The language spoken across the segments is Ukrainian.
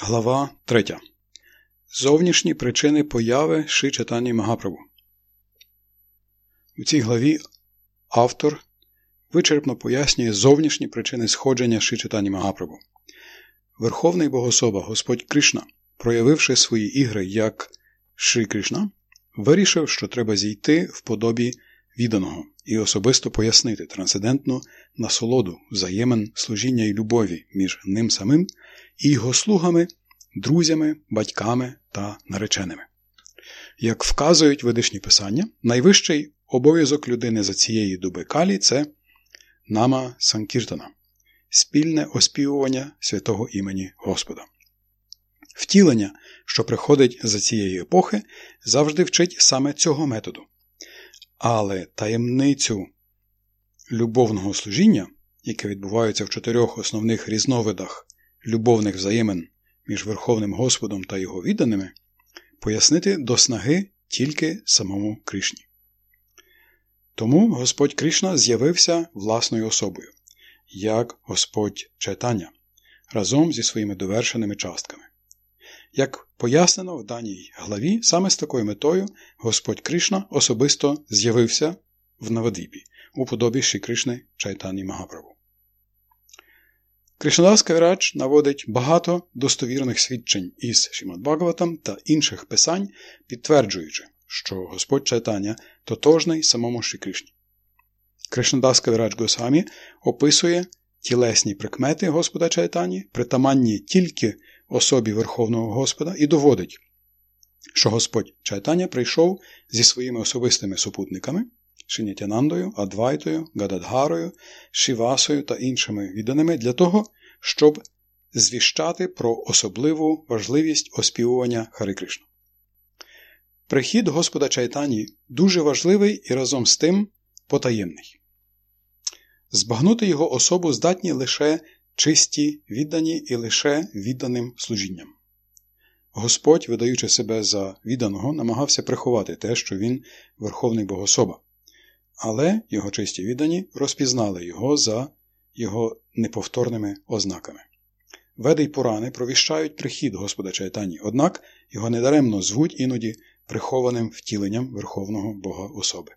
Глава 3. Зовнішні причини появи Ши Чатані Магапрабу. У цій главі автор вичерпно пояснює зовнішні причини сходження Ши Чатані Магапрабу. Верховний Богособа Господь Кришна, проявивши свої ігри як Ши Кришна, вирішив, що треба зійти в подобі відданого і особисто пояснити трансцендентну насолоду, взаємин служіння і любові між ним самим і його слугами, друзями, батьками та нареченими. Як вказують ведичні писання, найвищий обов'язок людини за цієї доби калі це нама Санкіртана, спільне оспівування святого імені Господа. Втілення, що приходить за цієї епохи, завжди вчить саме цього методу. Але таємницю любовного служіння, яке відбувається в чотирьох основних різновидах любовних взаємин між Верховним Господом та його відданими, пояснити до снаги тільки самому Кришні. Тому Господь Кришна з'явився власною особою, як Господь Чайтання, разом зі своїми довершеними частками. Як пояснено в даній главі, саме з такою метою Господь Кришна особисто з'явився в Навадвіпі у подобі Ші Кришни Чайтані Магаправу. Кришнадас Кавірач наводить багато достовірних свідчень із Шімад Бхагаватам та інших писань, підтверджуючи, що Господь Чайтаня тотожний самому Ші Кришні. Кришнадас Кавірач Госамі описує тілесні прикмети Господа Чайтані, притаманні тільки особі Верховного Господа, і доводить, що Господь Чайтаня прийшов зі своїми особистими супутниками Шинятянандою, Адвайтою, Гададгарою, Шівасою та іншими відданими для того, щоб звіщати про особливу важливість оспівування Хари Кришна. Прихід Господа Чайтані дуже важливий і разом з тим потаємний. Збагнути його особу здатні лише чисті, віддані і лише відданим служінням. Господь, видаючи себе за відданого, намагався приховати те, що він верховний богособа, але його чисті віддані розпізнали його за його неповторними ознаками. Веди й Пурани провіщають прихід Господа Чайтані, однак його недаремно звуть іноді прихованим втіленням Верховного Бога особи.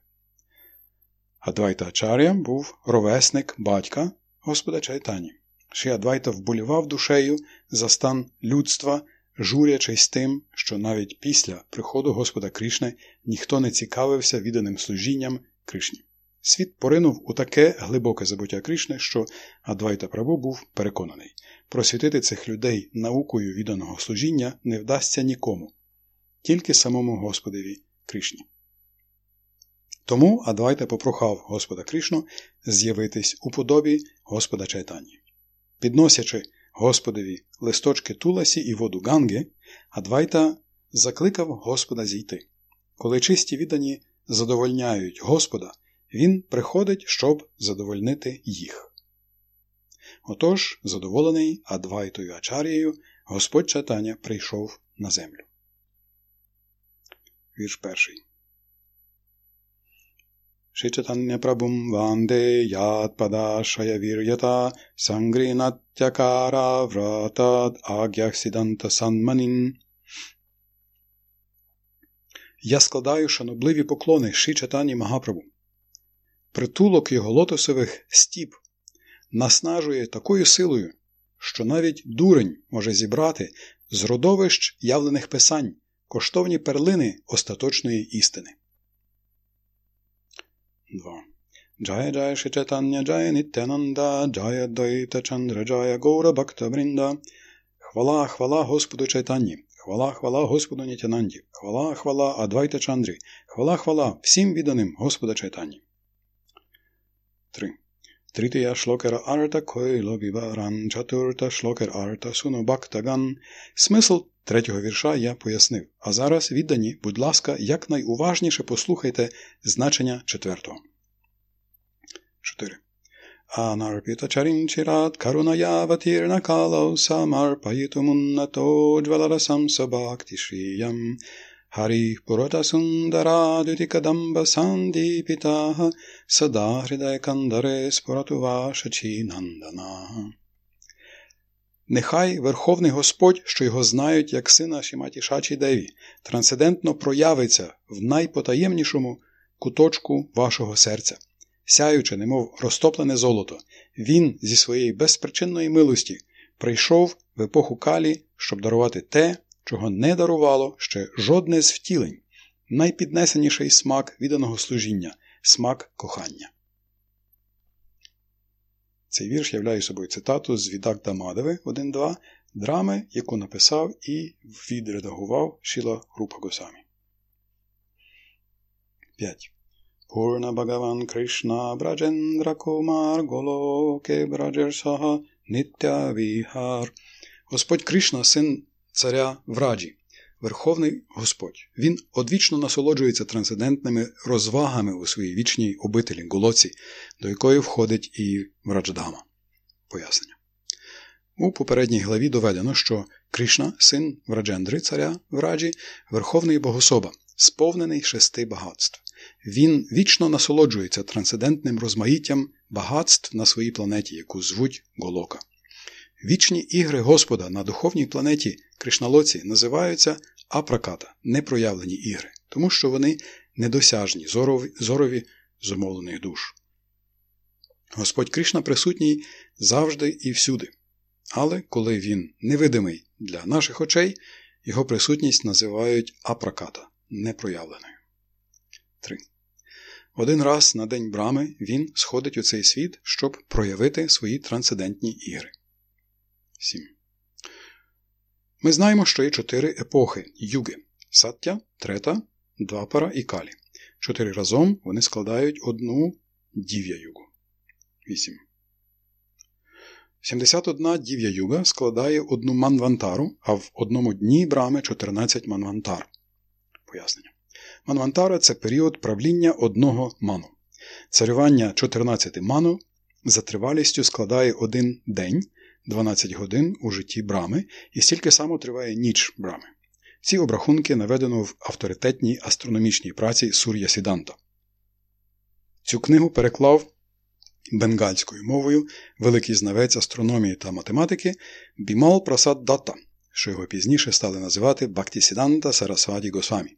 Адвайта Ачар'я був ровесник батька Господа Чайтані. Шиадвайта вболівав душею за стан людства, журячись тим, що навіть після приходу Господа Кришни ніхто не цікавився відданим служінням Кришні. Світ поринув у таке глибоке забуття Кришни, що Адвайта Прабу був переконаний, просвітити цих людей наукою відданого служіння не вдасться нікому, тільки самому Господеві Кришні. Тому Адвайта попрохав Господа Кришну з'явитись у подобі Господа Чайтані. Підносячи Господові листочки Туласі і воду Ганги, Адвайта закликав Господа зійти. Коли чисті віддані задовольняють Господа, він приходить, щоб задовольнити їх. Отож, задоволений Адвайтою Ачарією, Господь Чатаня прийшов на землю. Вірш перший. Шичатання прабум ванде ядпадашая вір'ята сангрінатякара вратад агяхсіданта санманін. Я складаю шанобливі поклони Шичатані Магапрабу. Притулок його лотосових стіп наснажує такою силою, що навіть дурень може зібрати з родовищ явлених писань коштовні перлини остаточної істини. 2. Джая Джая Шичатання Джая Нітянанда, Джая Дайта Чандра Джая Гора Бхакта Брінда. Хвала, хвала Господу Чайтанні, хвала, хвала Господу Нітянанді, хвала, хвала Адвайта Чандрі, хвала, хвала всім відданим Господа Чайтанні. 3. Трития шлокер арта койло віваран, чатурта шлокер арта суно бактаган. Смисл третього вірша я пояснив. А зараз віддані, будь ласка, якнайуважніше послухайте значення четвертого. 4. Анарпіта чарінчират карунаяvatірна калау самарпаїтумуннато джваларасам сабакти шіям. Hari Purata Sundara Dutikadamba Sandipitaha Sada Hridaya Kandare Spuratu Vashachi Nandana. Нехай Верховний Господь, що його знають як сина Шіматі Шачі Деві, трансцендентно проявиться в найпотаємнішому куточку вашого серця. Сяючи, немов розтоплене золото, він зі своєї безпричинної милості прийшов в епоху калі, щоб дарувати те, чого не дарувало ще жодне з втілень, найпіднесеніший смак відданого служіння, смак кохання. Цей вірш являє собою цитату з Відак Дамадеви 1.2 драми, яку написав і відредагував Шіла Рупа Госамі. 5. Пурна Бхагаван Кришна Браджендра Кумар Голоке Браджерсага Ниття Віхар. Господь Кришна, син царя Враджі, Верховний Господь. Він одвічно насолоджується трансцендентними розвагами у своїй вічній обителі Голоці, до якої входить і Врадждама. Пояснення. У попередній главі доведено, що Кришна, син Враджендри, царя Враджі, верховний богособа, сповнений шести багатств. Він вічно насолоджується трансцендентним розмаїттям багатств на своїй планеті, яку звуть Голока. Вічні ігри Господа на духовній планеті Кришналоці називаються апраката, непроявлені ігри, тому що вони недосяжні зорові, зорові зумовлених душ. Господь Кришна присутній завжди і всюди. Але коли він невидимий для наших очей, його присутність називають апраката непроявленою. 3. Один раз на день брами він сходить у цей світ, щоб проявити свої трансцендентні ігри. 7. Ми знаємо, що є чотири епохи юги саття, трета, двапара і калі. Чотири разом вони складають одну дів'я-югу. 8. 71 дів'я юга складає одну манвантару, а в одному дні брами 14 манвантар. Пояснення. Манвантара це період правління одного ману. Царювання 14 ману за тривалістю складає один день, 12 годин у житті брами, і стільки само триває ніч брами. Ці обрахунки наведено в авторитетній астрономічній праці Сур'я Сіданта. Цю книгу переклав бенгальською мовою великий знавець астрономії та математики Бімал Прасад Датта, що його пізніше стали називати Бактісіданта Сарасваді Госвамі.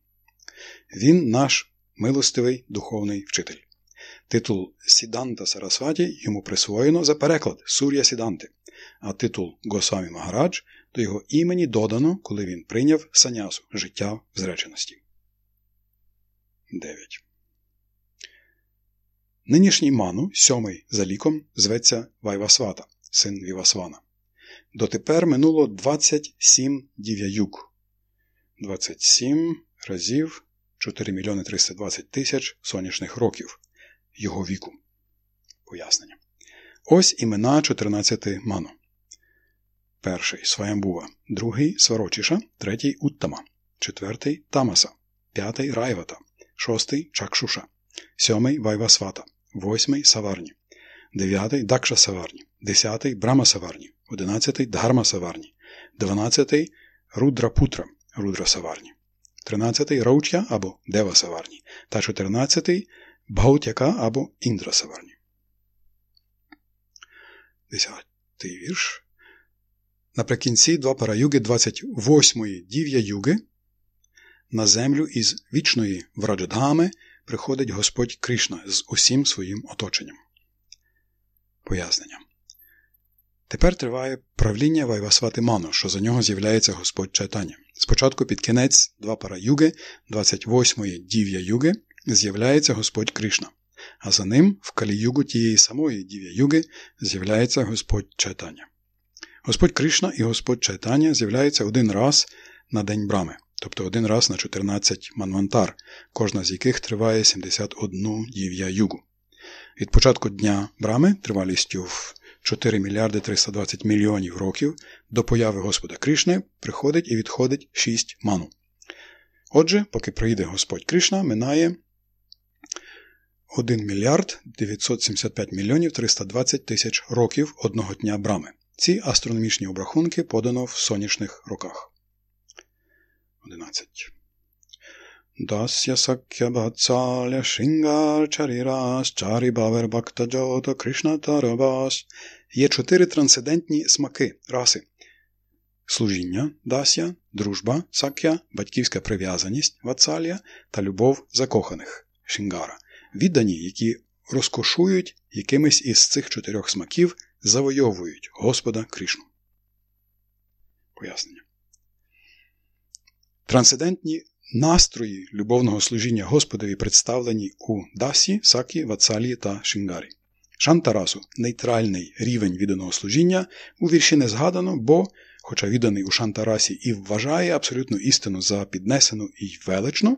Він наш милостивий духовний вчитель. Титул Сіданта Сарасваті йому присвоєно за переклад Сур'я Сіданти, а титул Госвамі Магарадж до його імені додано, коли він прийняв санясу життя в зреченості. 9. Нинішній ману, сьомий за ліком, зветься Вайвасвата, син Вівасвана. Дотепер минуло 27 дів'яюк. 27 разів 4 мільйони 320 тисяч сонячних років його віку. Пояснення. Ось імена 14 ману. Перший Сваямбува, другий Сварочіша, третій Уттама, четвертий Тамаса, п'ятий Райвата, шостий Чакшуша, сьомий Вайвасвата, восьмий Саварні, дев'ятий Дакша Саварні, десятий Брама Саварні, одинадцятий Дхарма Саварні, дванадцятий Рудрапутра Рудра Саварні, тринадцятий Раучя або Дева Саварні та чотирнадцятий Бхаутяка або Індра Саварні. Десятий вірш. Наприкінці два параюги 28-ї дів'я юги на землю із вічної Враджадгами приходить Господь Кришна з усім своїм оточенням. Пояснення. Тепер триває правління Вайвасвати Ману, що за нього з'являється Господь Чайтаня. Спочатку під кінець два параюги 28-ї дів'я юги з'являється Господь Кришна, а за ним в каліюгу тієї самої дів'я юги з'являється Господь Чайтаня. Господь Кришна і Господь Чайтаня з'являються один раз на день брами, тобто один раз на 14 манвантар, кожна з яких триває 71 дів'я югу. Від початку дня брами тривалістю в 4 мільярди 320 мільйонів років до появи Господа Кришни приходить і відходить 6 ману. Отже, поки прийде Господь Кришна, минає 1 мільярд 975 мільйонів 320 тисяч років одного дня брами. Ці астрономічні обрахунки подано в сонячних роках. 11. Дасya Sakya Vatsalya Shringar Chariras Chari Bhaver Bhakta Jota Krishna Є чотири трансцендентні смаки раси служіння дасya, дружба сакя, батьківська прив'язаність вацалія та любов закоханих шінгара, віддані, які розкошують якимись із цих чотирьох смаків, завойовують Господа Кришну. Пояснення. Трансцендентні настрої любовного служіння Господові представлені у Дасі, Сакі, Вацалі та Шінгарі. Шантарасу нейтральний рівень відданого служіння у вірші не згадано, бо, хоча відданий у Шантарасі і вважає абсолютну істину за піднесену і величну,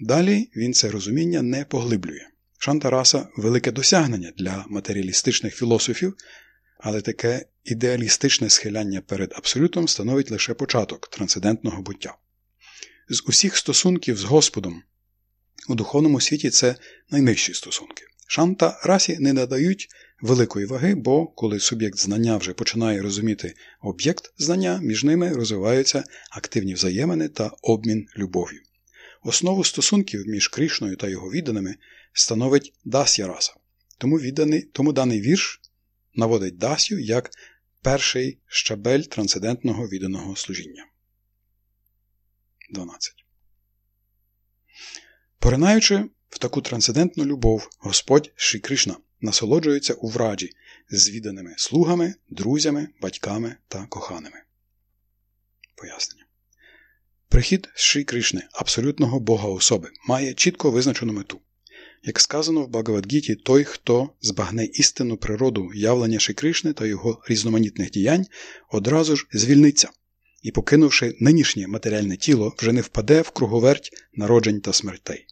далі він це розуміння не поглиблює. Шантараса велике досягнення для матеріалістичних філософів, але таке ідеалістичне схиляння перед абсолютом становить лише початок трансцендентного буття. З усіх стосунків з Господом у духовному світі це найнижчі стосунки. Шанта расі не надають великої ваги, бо коли суб'єкт знання вже починає розуміти об'єкт знання, між ними розвиваються активні взаємини та обмін любов'ю. Основу стосунків між Кришною та його відданими становить Дасya раса. Тому, відданий, тому даний вірш наводить Дасю як перший щабель трансцендентного відданого служіння. 12. Поринаючи в таку трансцендентну любов, Господь Шрі Кришна насолоджується у враджі з відданими слугами, друзями, батьками та коханими. Пояснення. Прихід Шрі Кришни, абсолютного Бога особи, має чітко визначену мету. Як сказано в Багавадгіті, той, хто збагне істинну природу явлення Шрі Кришни та його різноманітних діянь, одразу ж звільниться і, покинувши нинішнє матеріальне тіло, вже не впаде в круговерть народжень та смертей.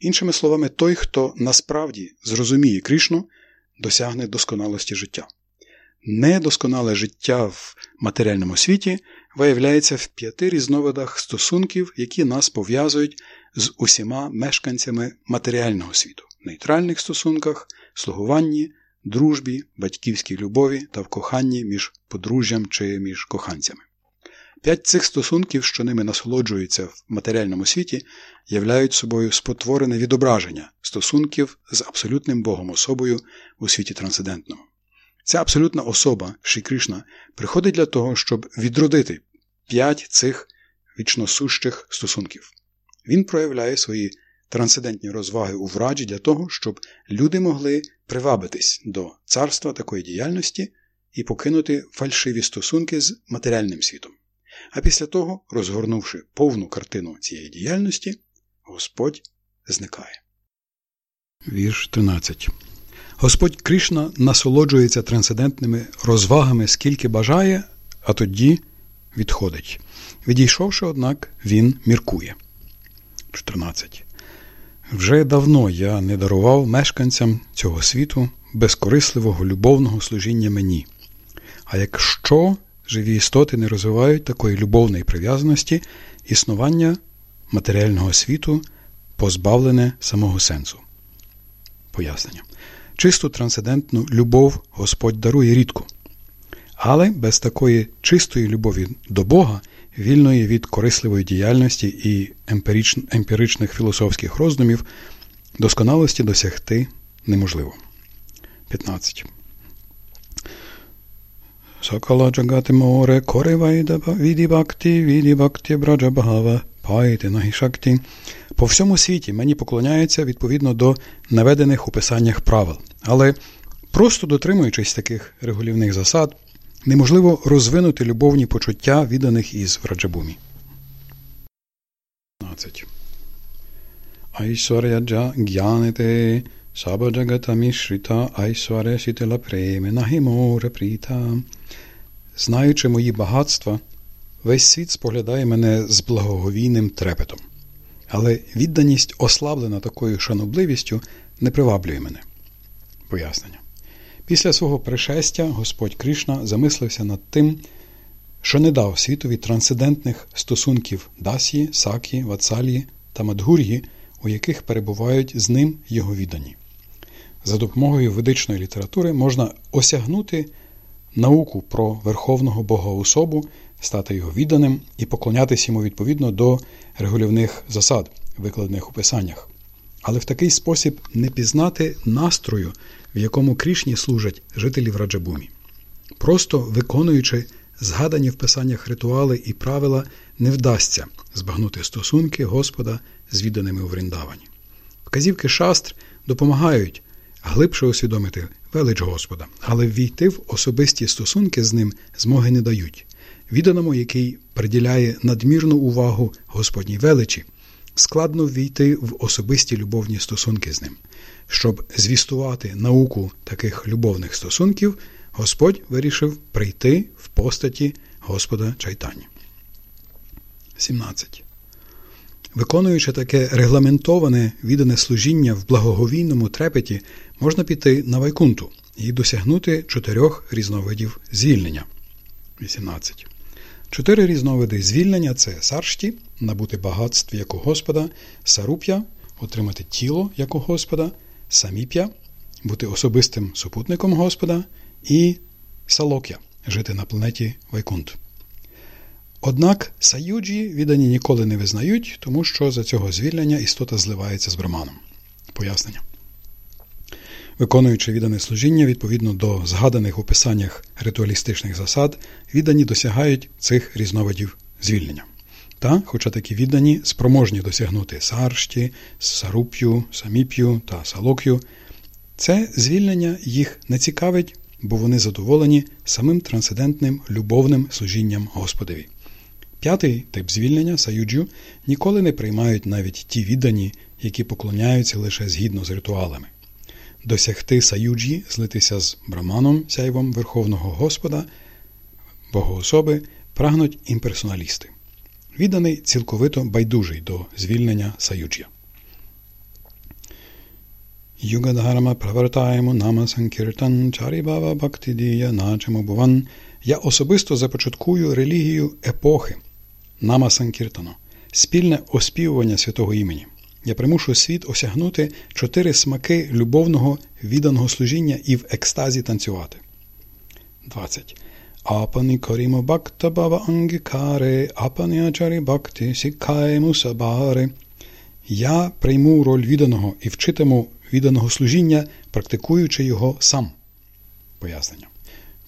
Іншими словами, той, хто насправді зрозуміє Кришну, досягне досконалості життя. Недосконале життя в матеріальному світі виявляється в п'яти різновидах стосунків, які нас пов'язують з усіма мешканцями матеріального світу, нейтральних стосунках, слугуванні, дружбі, батьківській любові та в коханні між подружжям чи між коханцями. П'ять цих стосунків, що ними насолоджуються в матеріальному світі, являють собою спотворене відображення стосунків з абсолютним Богом особою у світі трансцендентного. Ця абсолютна особа, Ші Кришна, приходить для того, щоб відродити п'ять цих вічносущих стосунків. Він проявляє свої трансцендентні розваги у враджі для того, щоб люди могли привабитись до царства такої діяльності і покинути фальшиві стосунки з матеріальним світом. А після того, розгорнувши повну картину цієї діяльності, Господь зникає. Вірш 13. Господь Кришна насолоджується трансцендентними розвагами, скільки бажає, а тоді відходить. Відійшовши, однак, він міркує. 14. Вже давно я не дарував мешканцям цього світу безкорисливого любовного служіння мені. А якщо живі істоти не розвивають такої любовної прив'язаності, існування матеріального світу позбавлене самого сенсу. Пояснення. Чисту трансцендентну любов Господь дарує рідко. Але без такої чистої любові до Бога, вільної від корисливої діяльності і емпіричних філософських роздумів, досконалості досягти неможливо. 15. Сокола джагати море коре віді бакті, віді бакті браджа бхава, пайти нагішакті. По всьому світі мені поклоняються відповідно до наведених у писаннях правил. Але просто дотримуючись таких регулівних засад, неможливо розвинути любовні почуття, відданих із Враджабумі. 15. Айсваряджа г'янете Сітела Преме Нагіморе Пріта. Знаючи мої багатства, весь світ споглядає мене з благоговійним трепетом. Але відданість, ослаблена такою шанобливістю, не приваблює мене. Пояснення. Після свого пришестя Господь Кришна замислився над тим, що не дав світові трансцендентних стосунків Дасі, Сакі, Вацалії та Мадгур'ї, у яких перебувають з ним його віддані. За допомогою ведичної літератури можна осягнути науку про Верховного Бога особу, стати його відданим і поклонятися йому відповідно до регулівних засад, викладених у писаннях. Але в такий спосіб не пізнати настрою, в якому Крішні служать жителі в Раджабумі. Просто виконуючи згадані в писаннях ритуали і правила не вдасться збагнути стосунки Господа з відданими у Вріндавані. Вказівки шастр допомагають глибше усвідомити велич Господа, але ввійти в особисті стосунки з ним змоги не дають. Відданому, який приділяє надмірну увагу Господній величі, складно ввійти в особисті любовні стосунки з ним. Щоб звістувати науку таких любовних стосунків, Господь вирішив прийти в постаті Господа Чайтані. 17. Виконуючи таке регламентоване віддане служіння в благоговійному трепеті, можна піти на Вайкунту і досягнути чотирьох різновидів звільнення. 18. Чотири різновиди звільнення це саршті, набути багатств як у Господа, саруп'я, отримати тіло як у Господа, саміп'я, бути особистим супутником Господа, і салок'я жити на планеті Вайкунт. Однак саюджі віддані ніколи не визнають, тому що за цього звільнення істота зливається з браманом. Пояснення. Виконуючи віддане служіння відповідно до згаданих у писаннях ритуалістичних засад, віддані досягають цих різновидів звільнення. Та, хоча такі віддані спроможні досягнути саршті, саруп'ю, саміп'ю та салок'ю, це звільнення їх не цікавить, бо вони задоволені самим трансцендентним любовним служінням Господові. П'ятий тип звільнення саюджу ніколи не приймають навіть ті віддані, які поклоняються лише згідно з ритуалами. Досягти саюджі, злитися з браманом, сяйвом Верховного Господа, богоособи, прагнуть імперсоналісти. Відданий цілковито байдужий до звільнення саюджя. Югадхарма правертаємо нама санкіртан чарібава бактидія начемо буван. Я особисто започаткую релігію епохи нама санкіртано, спільне оспівування святого імені. Я примушу світ осягнути чотири смаки любовного відданого служіння і в екстазі танцювати. 20. Апані корімо бакта бава ангікаре, апані ачарі бакти сікаємо сабаре. Я прийму роль відданого і вчитиму відданого служіння, практикуючи його сам. Пояснення.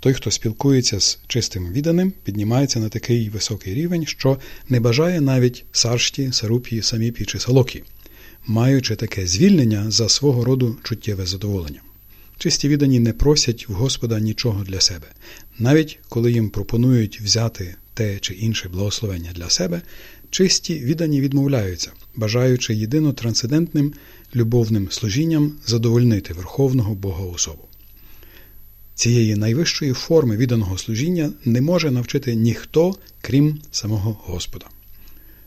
Той, хто спілкується з чистим відданим, піднімається на такий високий рівень, що не бажає навіть саршті, сарупі, саміпі чи салокі, маючи таке звільнення за свого роду чуттєве задоволення. Чисті віддані не просять в Господа нічого для себе, навіть коли їм пропонують взяти те чи інше благословення для себе, чисті віддані відмовляються, бажаючи єдино трансцендентним любовним служінням задовольнити Верховного Бога особу. Цієї найвищої форми відданого служіння не може навчити ніхто, крім самого Господа.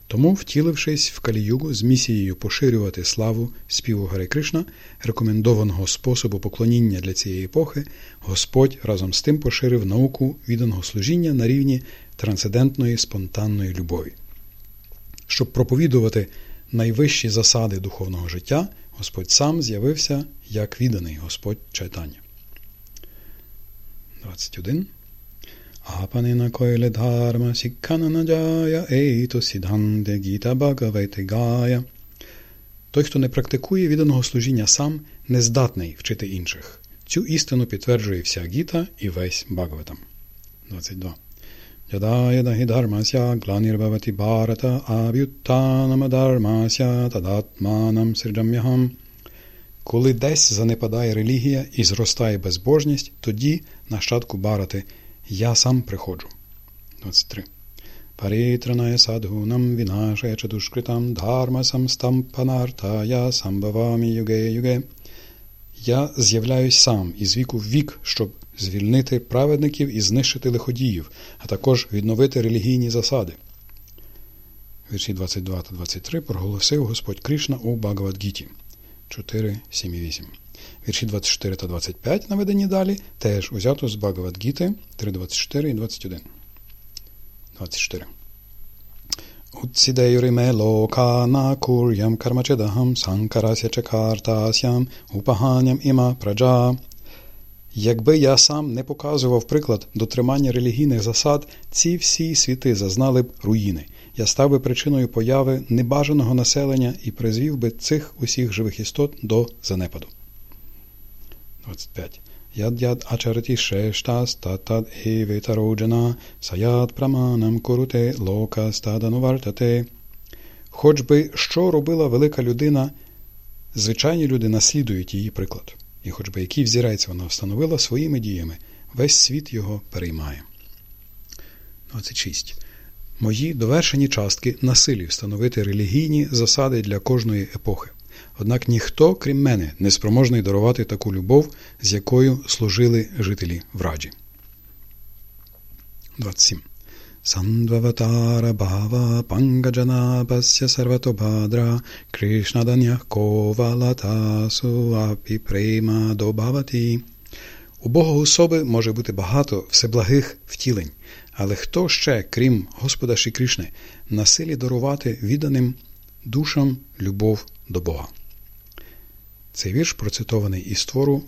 Тому, втілившись в Каліюгу з місією поширювати славу співу Гари Кришна, рекомендованого способу поклоніння для цієї епохи, Господь разом з тим поширив науку відданого служіння на рівні трансцендентної спонтанної любові. Щоб проповідувати найвищі засади духовного життя, Господь сам з'явився як відданий Господь читання. 21. Апанина койле дharma сіккана джая ейто сідганде гіта багавете гая. Той, хто не практикує відданого служіння сам, не здатний вчити інших. Цю істину підтверджує вся гіта і весь Багаватам. 22. Yada yada hi dharmasya glanirvavati bharata abhyuttanam dharmasya tadatmanam sirjamyaham. Коли десь занепадає релігія і зростає безбожність, тоді нащадку барати я сам приходжу. 23. Парітранає садгунам вінашає чатушкритам дharmasam стампанартая самбавамі юге юге. Я з'являюсь сам із віку в вік, щоб звільнити праведників і знищити лиходіїв, а також відновити релігійні засади. Вірші 22 та 23 проголосив Господь Кришна у Багавадгіті 4, 7 і 8. Вірші 24 та 25 наведені далі теж узято з Багавадгіти 3, 24 і 21. 24. Утсідейриме локана кур'ям кармачедахам санкарася чакартасям упаганням іма праджа. Якби я сам не показував приклад дотримання релігійних засад, ці всі світи зазнали б руїни. Я став би причиною появи небажаного населення і призвів би цих усіх живих істот до занепаду. 25. Яд-яд ачарати шештас евитароджана, саят праманам куруте лока стаданувартате. Хоч би що робила велика людина, звичайні люди наслідують її приклад. І хоч би який взірець вона встановила своїми діями, весь світ його переймає. 26. Мої довершені частки насилі встановити релігійні засади для кожної епохи. Однак ніхто, крім мене, не спроможний дарувати таку любов, з якою служили жителі враджі. 27. Сандваватара Бхава Пангаджана Пасya Сарватобадра Кришнаданях Ковалата Суапі Прейма Добавати. У Бога особи може бути багато всеблагих втілень, але хто ще, крім Господа Ші Кришни, дарувати відданим душам любов до Бога? Цей вірш процитований із твору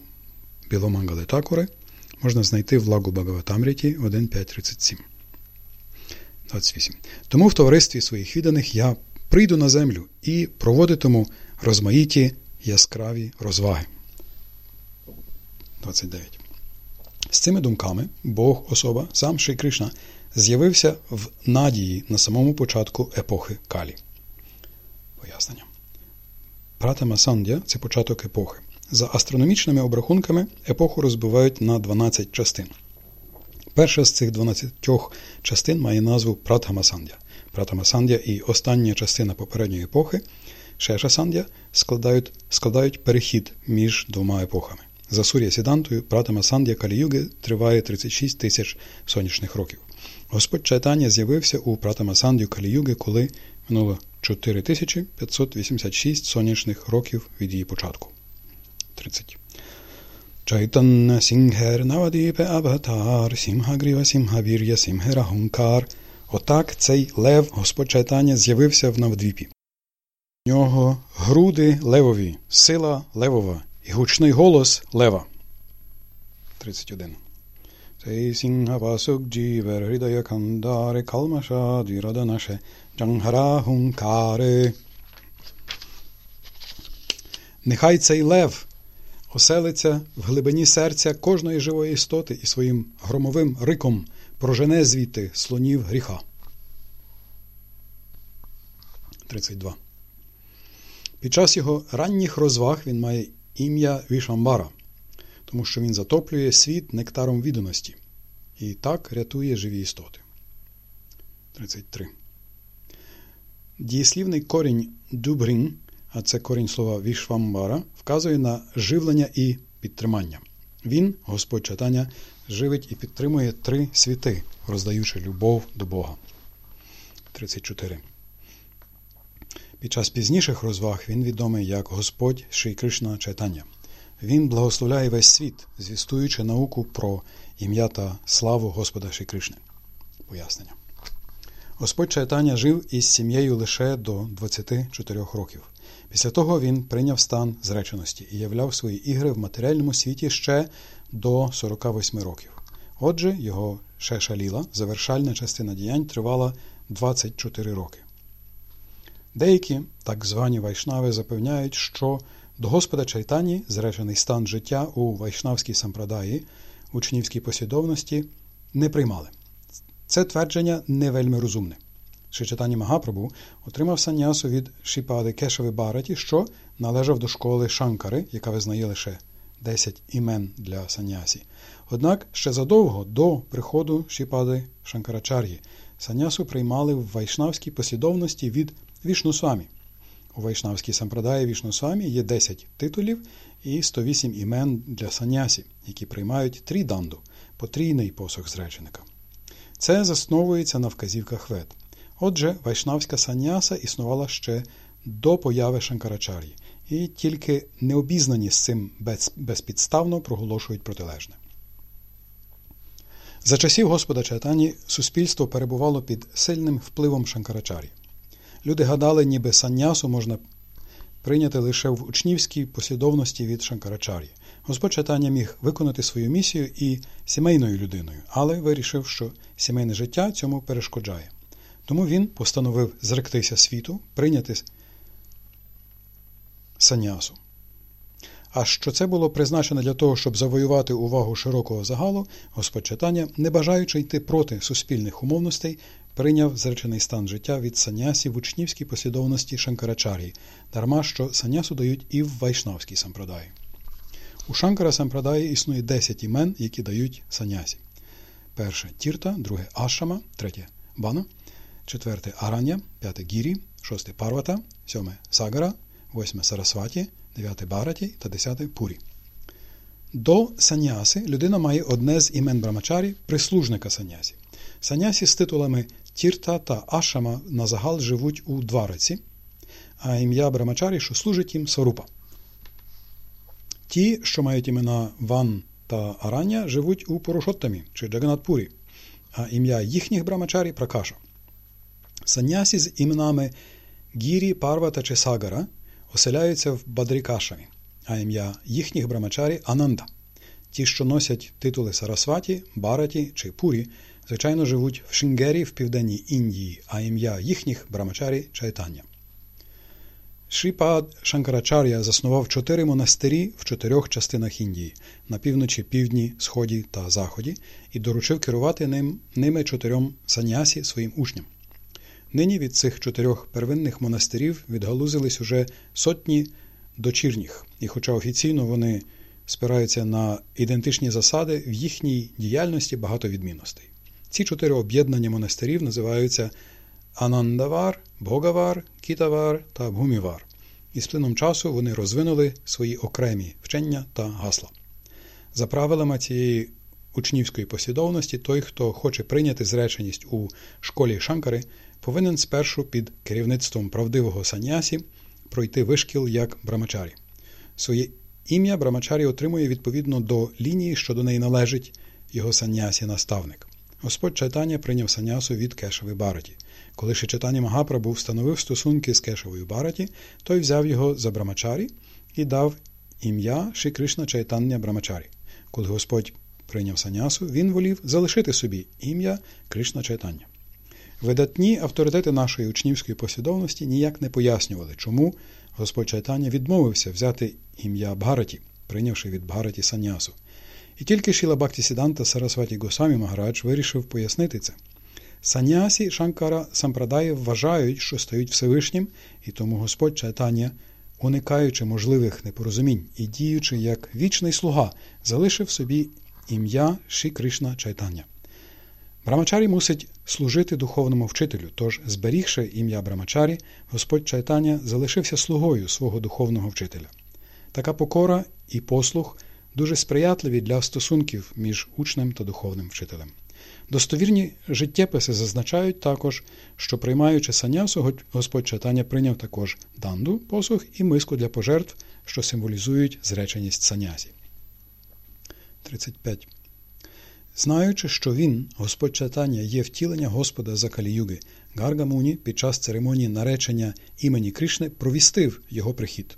Біломангали Такури, можна знайти в Лагу Багаватамріті 1.5.37. 28. Тому в товаристві своїх відданих я прийду на землю і проводитиму розмаїті яскраві розваги. 29. З цими думками Бог, особа, сам Шри Кришна, з'явився в надії на самому початку епохи Калі. Пояснення. Пратама Сандя це початок епохи. За астрономічними обрахунками епоху розбивають на 12 частин. Перша з цих 12 частин має назву Пратхамасандя. Пратхамасандя і остання частина попередньої епохи Шешасандя складають складають перехід між двома епохами. За Сур'я Сідантою Пратамасандя Каліюги триває 36 тисяч сонячних років. Господь Чайтання з'явився у Пратамасандю Каліюги, коли минуло 4586 сонячних років від її початку. 30. Чайтанья Сінгер Навадвіпе Аватар, Сімхагріва Сімхавір'я Сімгерахункар. Отак цей лев Господь Чайтання з'явився в Навадвіпі. У нього груди левові, сила левова і гучний голос лева. 31. Сей Сінга васук джівер Гридая Кандаре Калмаша Діраданаше Джангharahункаре. Нехай цей лев оселиться в глибині серця кожної живої істоти і своїм громовим риком прожене звідти слонів гріха. 32. Під час його ранніх розваг він має ім'я Вішамбара, тому що він затоплює світ нектаром відданості і так рятує живі істоти. 33. Дієслівний корінь дубрін а це корінь слова вішвамбара, вказує на живлення і підтримання. Він, Господь читання, живить і підтримує три світи, роздаючи любов до Бога. 34. Під час пізніших розваг він відомий як Господь Шрі Кришна Чайтання. Він благословляє весь світ, звістуючи науку про ім'я та славу Господа Шрі Кришни. Пояснення. Господь Чайтання жив із сім'єю лише до 24 років. Після того він прийняв стан зреченості і являв свої ігри в матеріальному світі ще до 48 років. Отже, його шешаліла, завершальна частина діянь, тривала 24 роки. Деякі, так звані вайшнави, запевняють, що до Господа Чайтані зречений стан життя у вайшнавській сампрадаї, учнівській послідовності, не приймали. Це твердження не вельми розумне. Шичатані Магапрабу отримав санясу від Шіпади Кешеви Бараті, що належав до школи Шанкари, яка визнає лише 10 імен для санясі. Однак ще задовго до приходу Шіпади Шанкарачар'ї санясу приймали в вайшнавській послідовності від Вішнусамі. У вайшнавській сампрадаї Вішнусамі є 10 титулів і 108 імен для санясі, які приймають тріданду, потрійний посох зреченика. Це засновується на вказівках вед. Отже, вайшнавська саняса існувала ще до появи Шанкарачар'ї, і тільки необізнані з цим безпідставно проголошують протилежне. За часів Господа Чайтані суспільство перебувало під сильним впливом Шанкарачар'ї. Люди гадали, ніби санясу можна прийняти лише в учнівській послідовності від Шанкарачар'ї. Господь Чайтаня міг виконати свою місію і сімейною людиною, але вирішив, що сімейне життя цьому перешкоджає. Тому він постановив зректися світу, прийняти санясу. А що це було призначено для того, щоб завоювати увагу широкого загалу, Господь читання, не бажаючи йти проти суспільних умовностей, прийняв зречений стан життя від санясі в учнівській послідовності Шанкарачарі, дарма що санясу дають і в Вайшнавській сампрадаї. У Шанкара сампрадаї існує 10 імен, які дають санясі. Перше тірта, друге ашама, третє бана, четверте арання, п'яте гірі, шосте парвата, сьоме сагара, восьме сарасваті, дев'яте бараті та десяте пурі. До саняси людина має одне з імен Брамачарі прислужника санясі. Санясі з титулами Тірта та Ашама на загал живуть у Двараці, а ім'я Брамачарі, що служить їм Сарупа. Ті, що мають імена Ван та Арання, живуть у Порошоттамі чи Джаганатпурі, а ім'я їхніх Брамачарі Пракаша. Санясі з іменами Гірі, Парвата чи Сагара оселяються в Бадрікашамі, а ім'я їхніх Брамачарі Ананда. Ті, що носять титули Сарасваті, Бараті чи Пурі, звичайно, живуть в Шінгері в південній Індії, а ім'я їхніх Брамачарі Чайтання. Шріпад Шанкарачар'я заснував чотири монастирі в чотирьох частинах Індії на півночі, півдні, сході та заході і доручив керувати ним, ними чотирьом санясі своїм учням. Нині від цих чотирьох первинних монастирів відгалузились уже сотні дочірніх, і, хоча офіційно вони спираються на ідентичні засади, в їхній діяльності багато відмінностей. Ці чотири об'єднання монастирів називаються Анандавар, Богавар, Кітавар та Бгумівар. І з плином часу вони розвинули свої окремі вчення та гасла. За правилами цієї учнівської послідовності, той, хто хоче прийняти зреченість у школі Шанкари, повинен спершу під керівництвом правдивого санясі пройти вишкіл як брамачарі. Своє ім'я брамачарі отримує відповідно до лінії, що до неї належить його санясі-наставник. Господь Чайтання прийняв санясу від Кешеви Бараті. Коли ще читання Магапрабу встановив стосунки з Кешевою Бараті, той взяв його за Брамачарі і дав ім'я Ші Кришна Чайтання Брамачарі. Коли Господь прийняв санясу, він волів залишити собі ім'я Кришна Чайтання. Видатні авторитети нашої учнівської послідовності ніяк не пояснювали, чому Господь Чайтання відмовився взяти ім'я Бхараті, прийнявши від Бхараті санясу. І тільки Шіла Бхакті Сіданта Сарасваті Госамі Магарадж вирішив пояснити це. Санясі Шанкара Сампрадаї вважають, що стають Всевишнім, і тому Господь Чайтання, уникаючи можливих непорозумінь і діючи як вічний слуга, залишив собі ім'я Ші Кришна Чайтання. Брамачарі мусить служити духовному вчителю, тож, зберігши ім'я Брамачарі, Господь Чайтання залишився слугою свого духовного вчителя. Така покора і послух дуже сприятливі для стосунків між учнем та духовним вчителем. Достовірні життєписи зазначають також, що приймаючи санясу, Господь читання прийняв також данду, посух і миску для пожертв, що символізують зреченість санясі. 35. Знаючи, що він, Господь читання, є втілення Господа за Каліюги, Гаргамуні під час церемонії наречення імені Кришни провістив його прихід.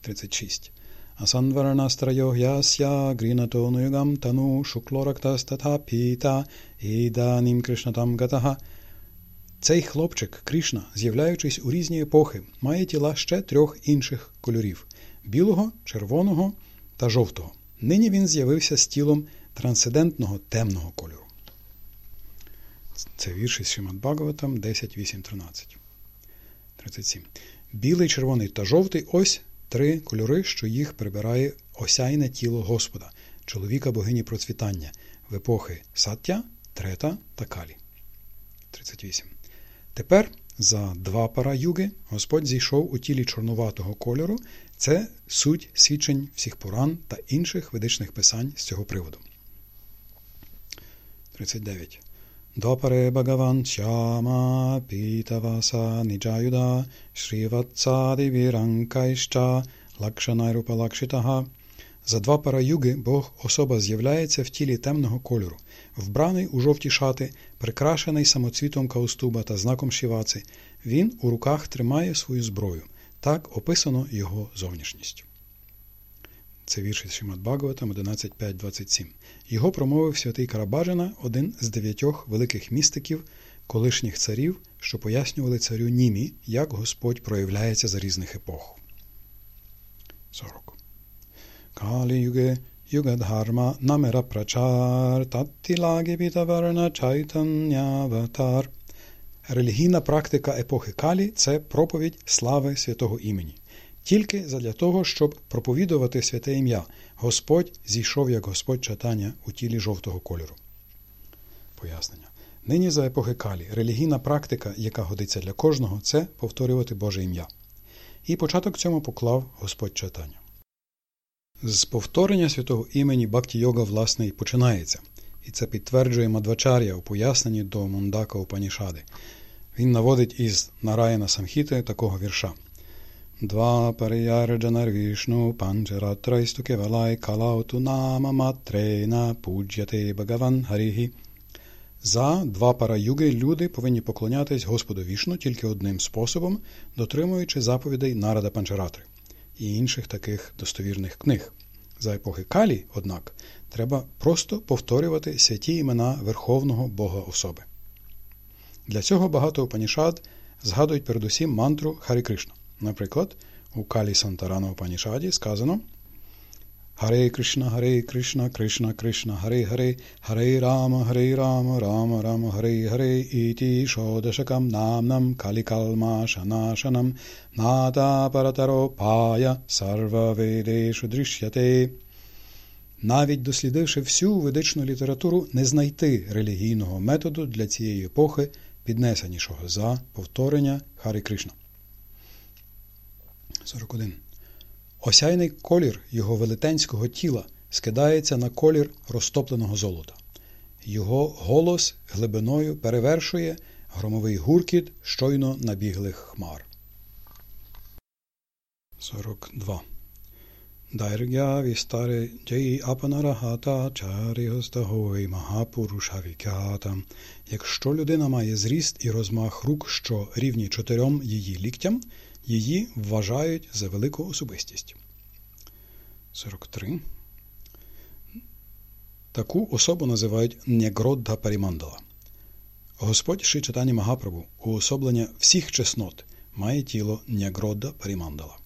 36. Асанваранастрайог'ясya грінатонуюгам тану шуклорактастата піта іданім Кришнатам гатага. Цей хлопчик Кришна, з'являючись у різні епохи, має тіла ще трьох інших кольорів білого, червоного та жовтого. Нині він з'явився з тілом трансцендентного темного кольору. Це вірш із Шимат Бхагаватам 10.8.13. 37. Білий, червоний та жовтий ось три кольори, що їх прибирає осяйне тіло Господа, чоловіка богині процвітання в епохи Саття, Трета та Калі. 38. Тепер за два пара юги Господь зійшов у тілі чорнуватого кольору. Це суть свідчень всіх Пуран та інших ведичних писань з цього приводу. 39. Допаре Бхагаван Шяма Пітаваса Ниджаюда Шріватсади Віранкайща Лакшанайрупалакшитага. За два пара юги Бог особа з'являється в тілі темного кольору, вбраний у жовті шати, прикрашений самоцвітом каустуба та знаком шіваци. Він у руках тримає свою зброю. Так описано його зовнішністю. Це вірш із Шимат Бхагаватам 11.5.27. Його промовив святий Карабаджана, один з дев'ятьох великих містиків, колишніх царів, що пояснювали царю Німі, як Господь проявляється за різних епох. 40. Калі юге югадхарма намера прачар бітаварна чайтанняватар. Релігійна практика епохи Калі це проповідь слави святого імені. Тільки задля того, щоб проповідувати святе ім'я, Господь зійшов як Господь читання у тілі жовтого кольору. Пояснення. Нині за епохи Калі релігійна практика, яка годиться для кожного, це повторювати Боже ім'я. І початок цьому поклав Господь читання. З повторення святого імені Бхакті Йога, власне, і починається. І це підтверджує Мадвачар'я у поясненні до Мундака Упанішади. Він наводить із Нараяна Самхіти такого вірша. Два паріярджанар вішну панчаратрайсту кевалай калауту нама матрейна пуджяте Багаван Харігі. За два параюги люди повинні поклонятись Господу вішну тільки одним способом, дотримуючи заповідей Нарада Панчаратри і інших таких достовірних книг. За епохи Калі, однак, треба просто повторювати святі імена Верховного Бога особи. Для цього багато Упанішад згадують передусім мантру Харе Кришна. Наприклад, у Калі Сантарана Упанішаді сказано Харе Кришна, Харе Кришна, Кришна Кришна, Харе Харе, Харе Рама, Харе Рама, Рама Рама, Харе Харе, Іті Шодашакам Намнам Калікалмаша Нашанам Нада Паратаро Пая Сарва Ведешу Дрішяте. Навіть дослідивши всю ведичну літературу, не знайти релігійного методу для цієї епохи, піднесенішого за повторення Харі Кришна. 41. Осяйний колір його велетенського тіла скидається на колір розтопленого золота. Його голос глибиною перевершує громовий гуркіт щойно набіглих хмар. 42. Дайргя вістаре джей апанарахата чаріостагой магапурушавікята. Якщо людина має зріст і розмах рук, що рівні чотирьом її ліктям, її вважають за велику особистість. 43. Таку особу називають Нягродда Парімандала. Господь Ши Читані Магапрабу уособлення всіх чеснот має тіло Нягродда Парімандала.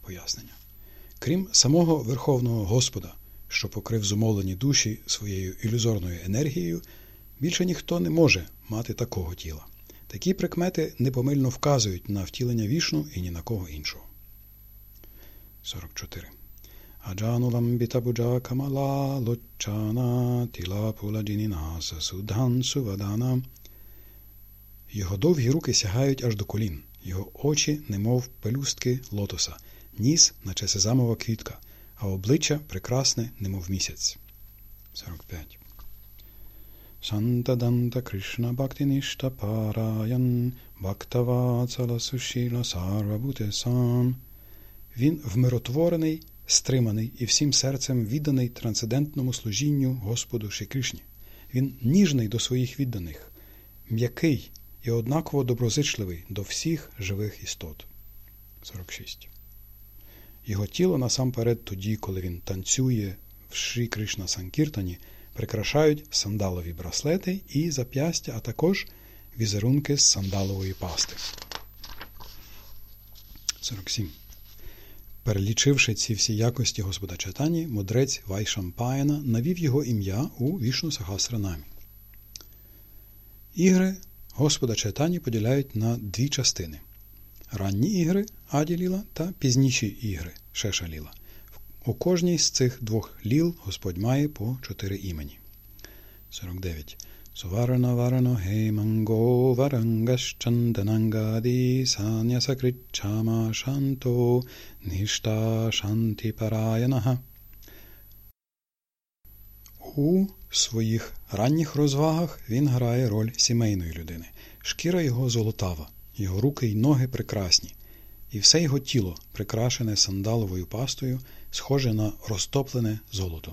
Пояснення. Крім самого Верховного Господа, що покрив зумовлені душі своєю ілюзорною енергією, більше ніхто не може мати такого тіла. Такі прикмети непомильно вказують на втілення вішну і ні на кого іншого. 44. Аджануламбітабуджа камала лочана тіла пуладжінінаса судхан сувадана. Його довгі руки сягають аж до колін, його очі, немов пелюстки лотоса, ніс, наче сезамова квітка, а обличчя прекрасне, немов місяць. 45. Shantadanта Кришна Бхактинішта Параян Бхактавацала Сушіла Сарвабутесан. Він вмиротворений, стриманий і всім серцем відданий трансцендентному служінню Господу Шикришні. Він ніжний до своїх відданих, м'який і однаково доброзичливий до всіх живих істот. 46. Його тіло насамперед тоді, коли він танцює в Шрі Кришна Санкіртані, прикрашають сандалові браслети і зап'ястя, а також візерунки з сандалової пасти. 47. Перелічивши ці всі якості Господа Читані, мудрець Вайшампаяна навів його ім'я у Вішну Сахасранамі. Ігри Господа Читані поділяють на дві частини: ранні ігри Аділіла та пізніші ігри Шешаліла. У кожній з цих двох ліл Господь має по чотири імені. 49. Суварна варано гейманго варангашчанданангаді санясакричама шанто нішта шанти параянага. У своїх ранніх розвагах він грає роль сімейної людини. Шкіра його золотава, його руки й ноги прекрасні, і все його тіло прикрашене сандаловою пастою схоже на розтоплене золото.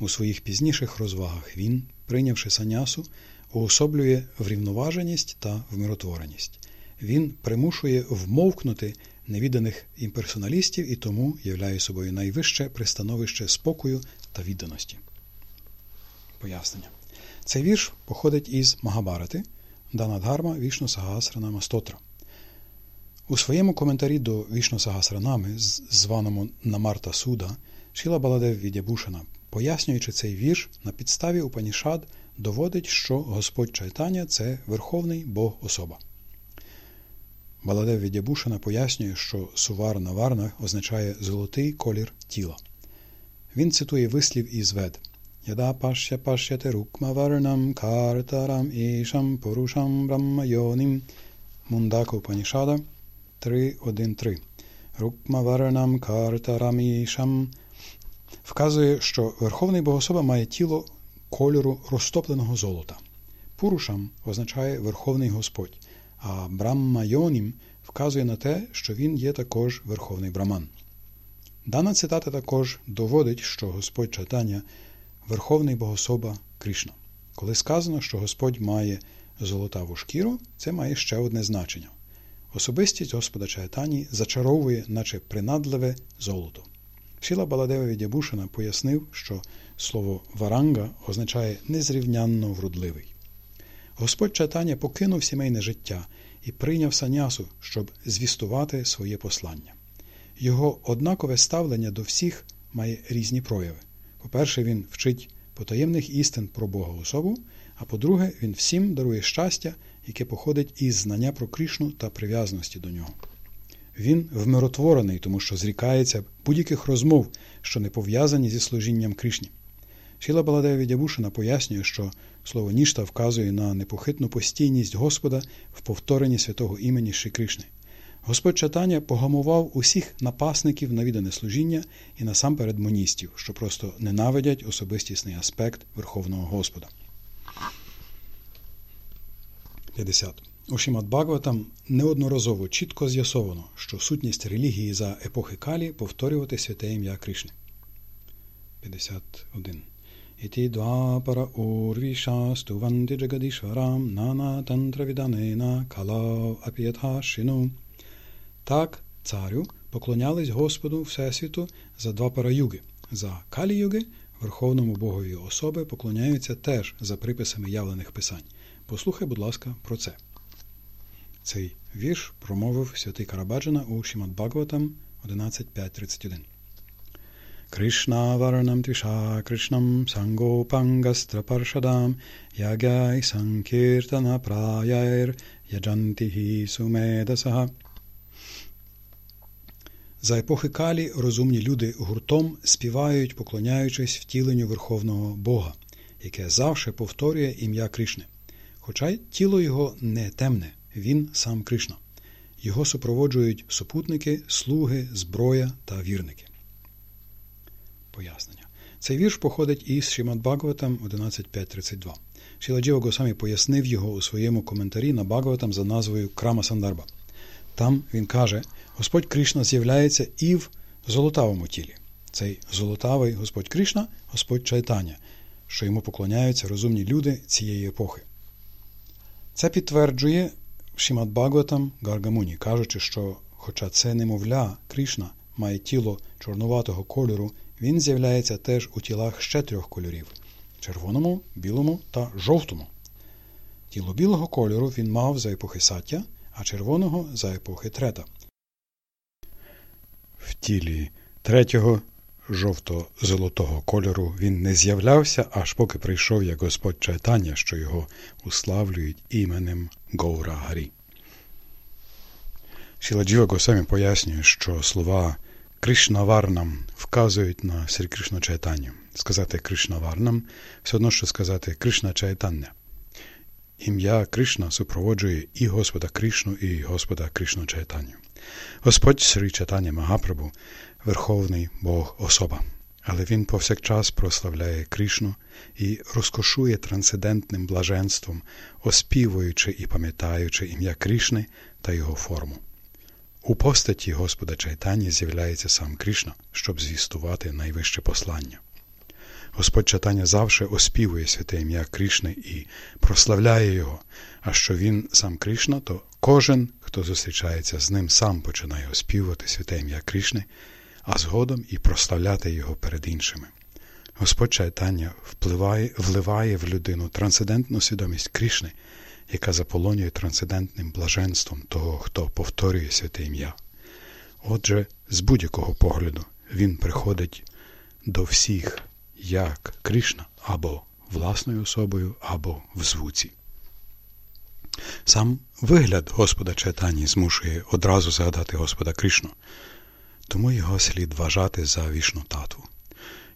У своїх пізніших розвагах він, прийнявши санясу, уособлює врівноваженість та вмиротвореність. Він примушує вмовкнути невіданих імперсоналістів і тому являє собою найвище пристановище спокою та відданості. Пояснення. Цей вірш походить із Магабарати Данадгарма Вішну Сагасрана Мастотра. У своєму коментарі до Вішну Сагасранами, званому Намарта Суда, Шіла Баладев Відябушина, пояснюючи цей вірш, на підставі Упанішад доводить, що Господь Чайтаня це Верховний Бог особа. Баладев Відябушина пояснює, що суварна варна означає золотий колір тіла. Він цитує вислів із вед Яда пашя пашяте рукма варнам картарам ішам порушам брамайоним Мундака Упанішада 3.1.3 Рукма варнам картарам ішам вказує, що Верховний Богособа має тіло кольору розтопленого золота. Пурушам означає Верховний Господь, а Браммайонім вказує на те, що він є також Верховний Браман. Дана цитата також доводить, що Господь читання Верховний Богособа Кришна. Коли сказано, що Господь має золотаву шкіру, це має ще одне значення. Особистість Господа Чайтані зачаровує, наче принадливе золото. Шіла Баладева Відябушина пояснив, що слово варанга означає незрівнянно вродливий. Господь Чайтаня покинув сімейне життя і прийняв санясу, щоб звістувати своє послання. Його однакове ставлення до всіх має різні прояви. По-перше, він вчить потаємних істин про Бога особу, а по-друге, він всім дарує щастя, яке походить із знання про Крішну та прив'язаності до нього. Він вмиротворений, тому що зрікається будь-яких розмов, що не пов'язані зі служінням Кришні. Шіла Баладея Відябушина пояснює, що слово нішта вказує на непохитну постійність Господа в повторенні святого імені Шри Кришни. Господь читання погамував усіх напасників на віддане служіння і насамперед моністів, що просто ненавидять особистісний аспект Верховного Господа. 50. У Шімат Бхагаватам неодноразово чітко з'ясовано, що сутність релігії за епохи Калі повторювати святе ім'я Кришни. 51. Іті двапара урвіша стуванти джагадішварам нана тантравіданена кала апіятхашину. Так, царю поклонялись Господу Всесвіту за два параюги. За калі-юги Верховному Богові особи поклоняються теж за приписами явлених писань. Послухай, будь ласка, про це. Цей вірш промовив святий Карабаджана у Шімат Бхагаватам 11.5.31. Кришна варнам твіша Кришнам сангопангастра паршадам ягай санкіртана праяйр яджантихі сумедасаха. За епохи Калі розумні люди гуртом співають, поклоняючись втіленню Верховного Бога, яке завше повторює ім'я Кришни. Хоча тіло його не темне, він сам Кришна. Його супроводжують супутники, слуги, зброя та вірники. Пояснення. Цей вірш походить із Шимат Бхагаватам 11.5.32. Шіладжіва Госамі пояснив його у своєму коментарі на Бхагаватам за назвою Крама Сандарба. Там він каже, Господь Кришна з'являється і в золотавому тілі. Цей золотавий Господь Кришна, Господь Чайтаня, що йому поклоняються розумні люди цієї епохи. Це підтверджує Шімат Бхагаватам Гаргамуні, кажучи, що, хоча це немовля Кришна має тіло чорнуватого кольору, він з'являється теж у тілах ще трьох кольорів червоному, білому та жовтому. Тіло білого кольору він мав за епохи Саття, а червоного за епохи Трета. В тілі третього жовто-золотого кольору він не з'являвся, аж поки прийшов як Господь Чайтання, що його уславлюють іменем Гоура Гарі. Шіладжіва Госамі пояснює, що слова Кришнаварнам вказують на Срі Кришна Чайтанню. Сказати Кришнаварнам все одно, що сказати Кришна Чайтання. Ім'я Кришна супроводжує і Господа Кришну, і Господа Кришну Чайтаню. Господь Срі Чайтання Магапрабу Верховний Бог особа, але Він повсякчас прославляє Кришну і розкошує трансцендентним блаженством, оспівуючи і пам'ятаючи ім'я Кришни та його форму. У постаті Господа Чайтані з'являється сам Кришна, щоб звістувати найвище послання. Господь Чайтаня завжди оспівує святе ім'я Кришни і прославляє його, а що він сам Кришна, то кожен, хто зустрічається з ним, сам починає оспівувати святе ім'я Кришни, а згодом і прославляти його перед іншими. Господь Чайтання впливає, вливає в людину трансцендентну свідомість Кришни, яка заполонює трансцендентним блаженством того, хто повторює святе ім'я. Отже, з будь-якого погляду він приходить до всіх як Кришна або власною особою, або в звуці. Сам вигляд Господа Чайтані змушує одразу згадати Господа Кришну, тому його слід вважати за вішну тату.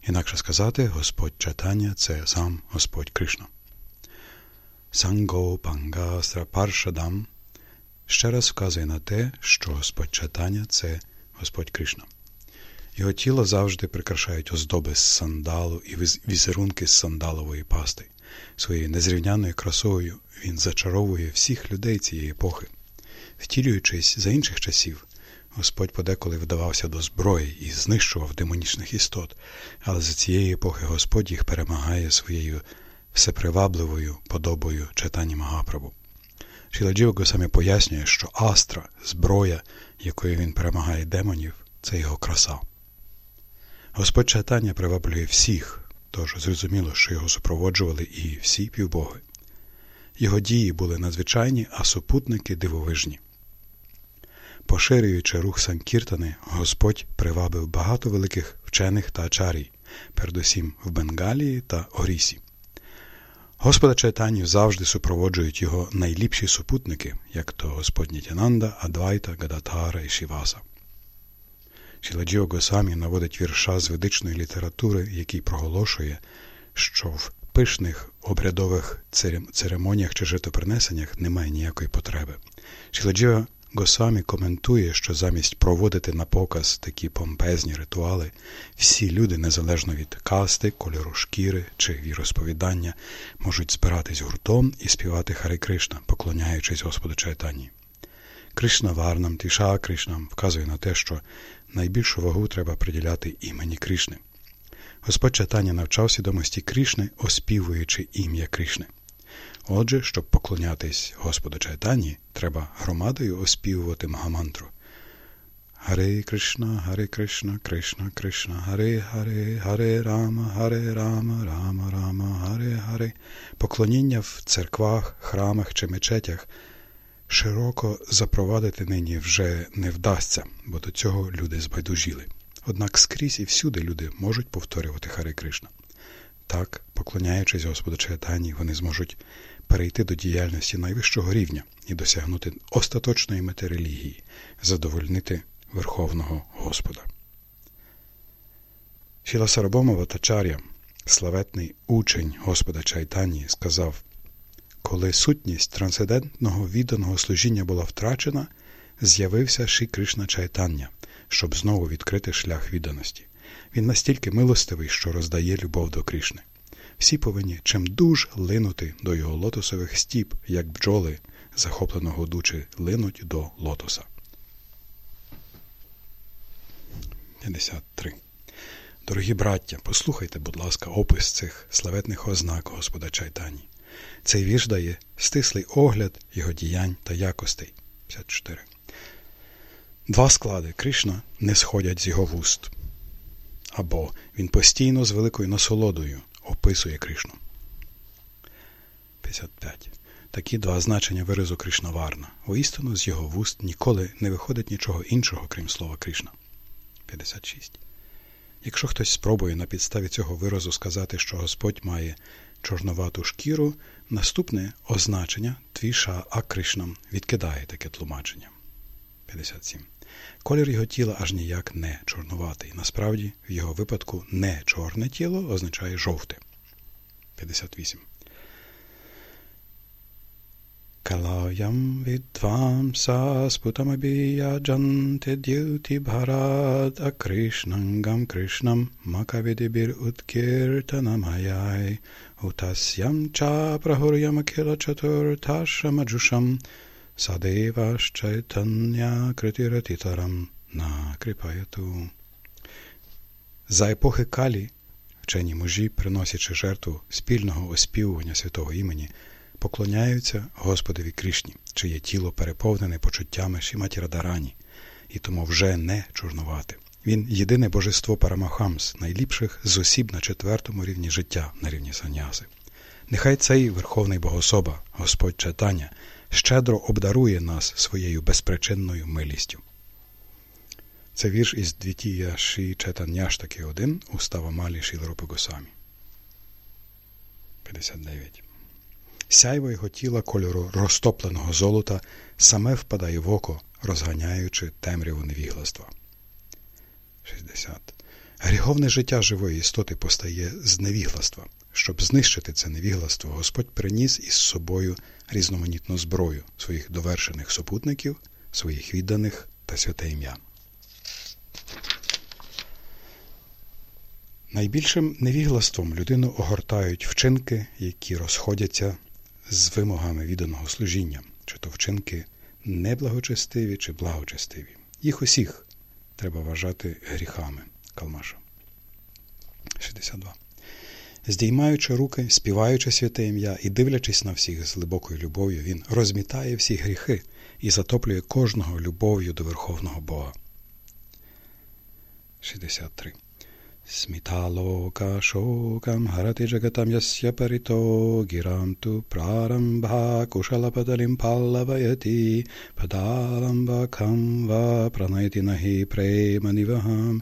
Інакше сказати, Господь Чайтання – це сам Господь Кришна. Санго Пангастра Паршадам ще раз вказує на те, що Господь Чайтання – це Господь Кришна. Його тіло завжди прикрашають оздоби з сандалу і візерунки з сандалової пасти. Своєю незрівняною красою він зачаровує всіх людей цієї епохи. Втілюючись за інших часів, Господь подеколи вдавався до зброї і знищував демонічних істот, але за цієї епохи Господь їх перемагає своєю всепривабливою подобою читанні Магапрабу. Шіладжіва Госамі пояснює, що астра, зброя, якою він перемагає демонів, це його краса. Господь читання приваблює всіх, тож зрозуміло, що його супроводжували і всі півбоги. Його дії були надзвичайні, а супутники дивовижні. Поширюючи рух Санкіртани, Господь привабив багато великих вчених та ачарій, передусім в Бенгалії та Орісі. Господа Чайтанію завжди супроводжують його найліпші супутники, як то Господь Нітянанда, Адвайта, Гадатара і Шіваса. Шіладжіо Госамі наводить вірша з ведичної літератури, який проголошує, що в пишних обрядових церемоніях чи житопринесеннях немає ніякої потреби. Шіладжіо Госамі коментує, що замість проводити на показ такі помпезні ритуали, всі люди, незалежно від касти, кольору шкіри чи віросповідання, можуть збиратись гуртом і співати Хари Кришна, поклоняючись Господу Чайтані. Кришна Варнам, Тіша Кришнам вказує на те, що найбільшу вагу треба приділяти імені Кришни. Господь Чайтаня навчав свідомості Кришни, оспівуючи ім'я Кришни. Отже, щоб поклонятись Господу Чайтані, треба громадою оспівувати Магамантру. Харе Кришна, Харе Кришна, Кришна, Кришна, Харе Харе, Харе Рама, Харе Рама, Рама, Рама, Харе Харе. Поклоніння в церквах, храмах чи мечетях широко запровадити нині вже не вдасться, бо до цього люди збайдужіли. Однак скрізь і всюди люди можуть повторювати Харе Кришна. Так, поклоняючись Господу Чайтані, вони зможуть перейти до діяльності найвищого рівня і досягнути остаточної мети релігії, задовольнити Верховного Господа. Шіла Сарабомова Тачаря, славетний учень Господа Чайтані, сказав коли сутність трансцендентного відданого служіння була втрачена, з'явився Ші Кришна Чайтання, щоб знову відкрити шлях відданості. Він настільки милостивий, що роздає любов до Кришни. Всі повинні чимдуж линути до його лотосових стіп, як бджоли, захоплено годучи, линуть до лотоса. 53. Дорогі браття, послухайте, будь ласка, опис цих славетних ознак Господа Чайтані. Цей вірш дає стислий огляд його діянь та якостей. 54. Два склади Кришна не сходять з його вуст. Або він постійно з великою насолодою описує Кришну. 55. Такі два значення виразу Кришнаварна. Воістину з його вуст ніколи не виходить нічого іншого, крім слова Кришна. 56. Якщо хтось спробує на підставі цього виразу сказати, що Господь має чорновату шкіру, наступне означення твіша акришнам відкидає таке тлумачення. 57. Колір його тіла аж ніяк не чорнуватий. Насправді, в його випадку не чорне тіло означає жовте. 58. Калаям vidvamsa sputamabhiyajanti dyuti bharat akrishnangam krishnam makavidibir utkirtanamhayai utasyam cha prahuryam akila chaturtashamajusam kritiratitaram на крипаяту. За епохи Калі вчені мужі, приносячи жертву спільного оспівування святого імені, поклоняються Господові Крішні, чиє тіло переповнене почуттями Шіматі Радарані, і тому вже не чорнувати. Він єдине божество Парамахамс, найліпших з осіб на четвертому рівні життя на рівні саняси. Нехай цей Верховний Богособа, Господь Читання, щедро обдарує нас своєю безпричинною милістю. Це вірш із Двітія Ші Четанняштаки 1 устава Малі Шілропи Госамі. 59. Сяйво його тіла кольору розтопленого золота саме впадає в око, розганяючи темряву невігластва. 60. Гріховне життя живої істоти постає з невігластва. Щоб знищити це невігластво, Господь приніс із собою різноманітну зброю своїх довершених супутників, своїх відданих та святе ім'я. Найбільшим невіглаством людину огортають вчинки, які розходяться з вимогами відданого служіння, чи то вчинки неблагочестиві чи благочестиві. Їх усіх треба вважати гріхами. Калмаша. 62. Здіймаючи руки, співаючи святе ім'я і дивлячись на всіх з глибокою любов'ю, він розмітає всі гріхи і затоплює кожного любов'ю до Верховного Бога. 63. Сміталока шокам гарати джагатам ясya парито гірам ту прарамбха кушалападалім паллаваяти падаламба камва пранайти нахи преманівагам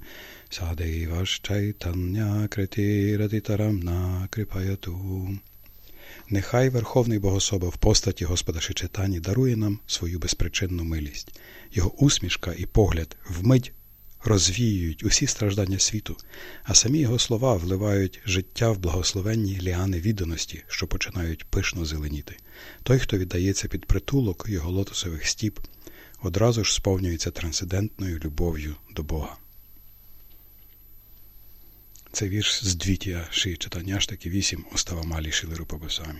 Садейвашчайтання критирадитарам на крипаяту. Нехай Верховний Богособа в постаті Господа Шичетані дарує нам свою безпричинну милість. Його усмішка і погляд вмить розвіюють усі страждання світу, а самі його слова вливають життя в благословенні ліани відданості, що починають пишно зеленіти. Той, хто віддається під притулок його лотосових стіп, одразу ж сповнюється трансцендентною любов'ю до Бога. Це вірш з Двітія Ши Чатаняштаки 8 Остава Малі Шилеру Пабасамі.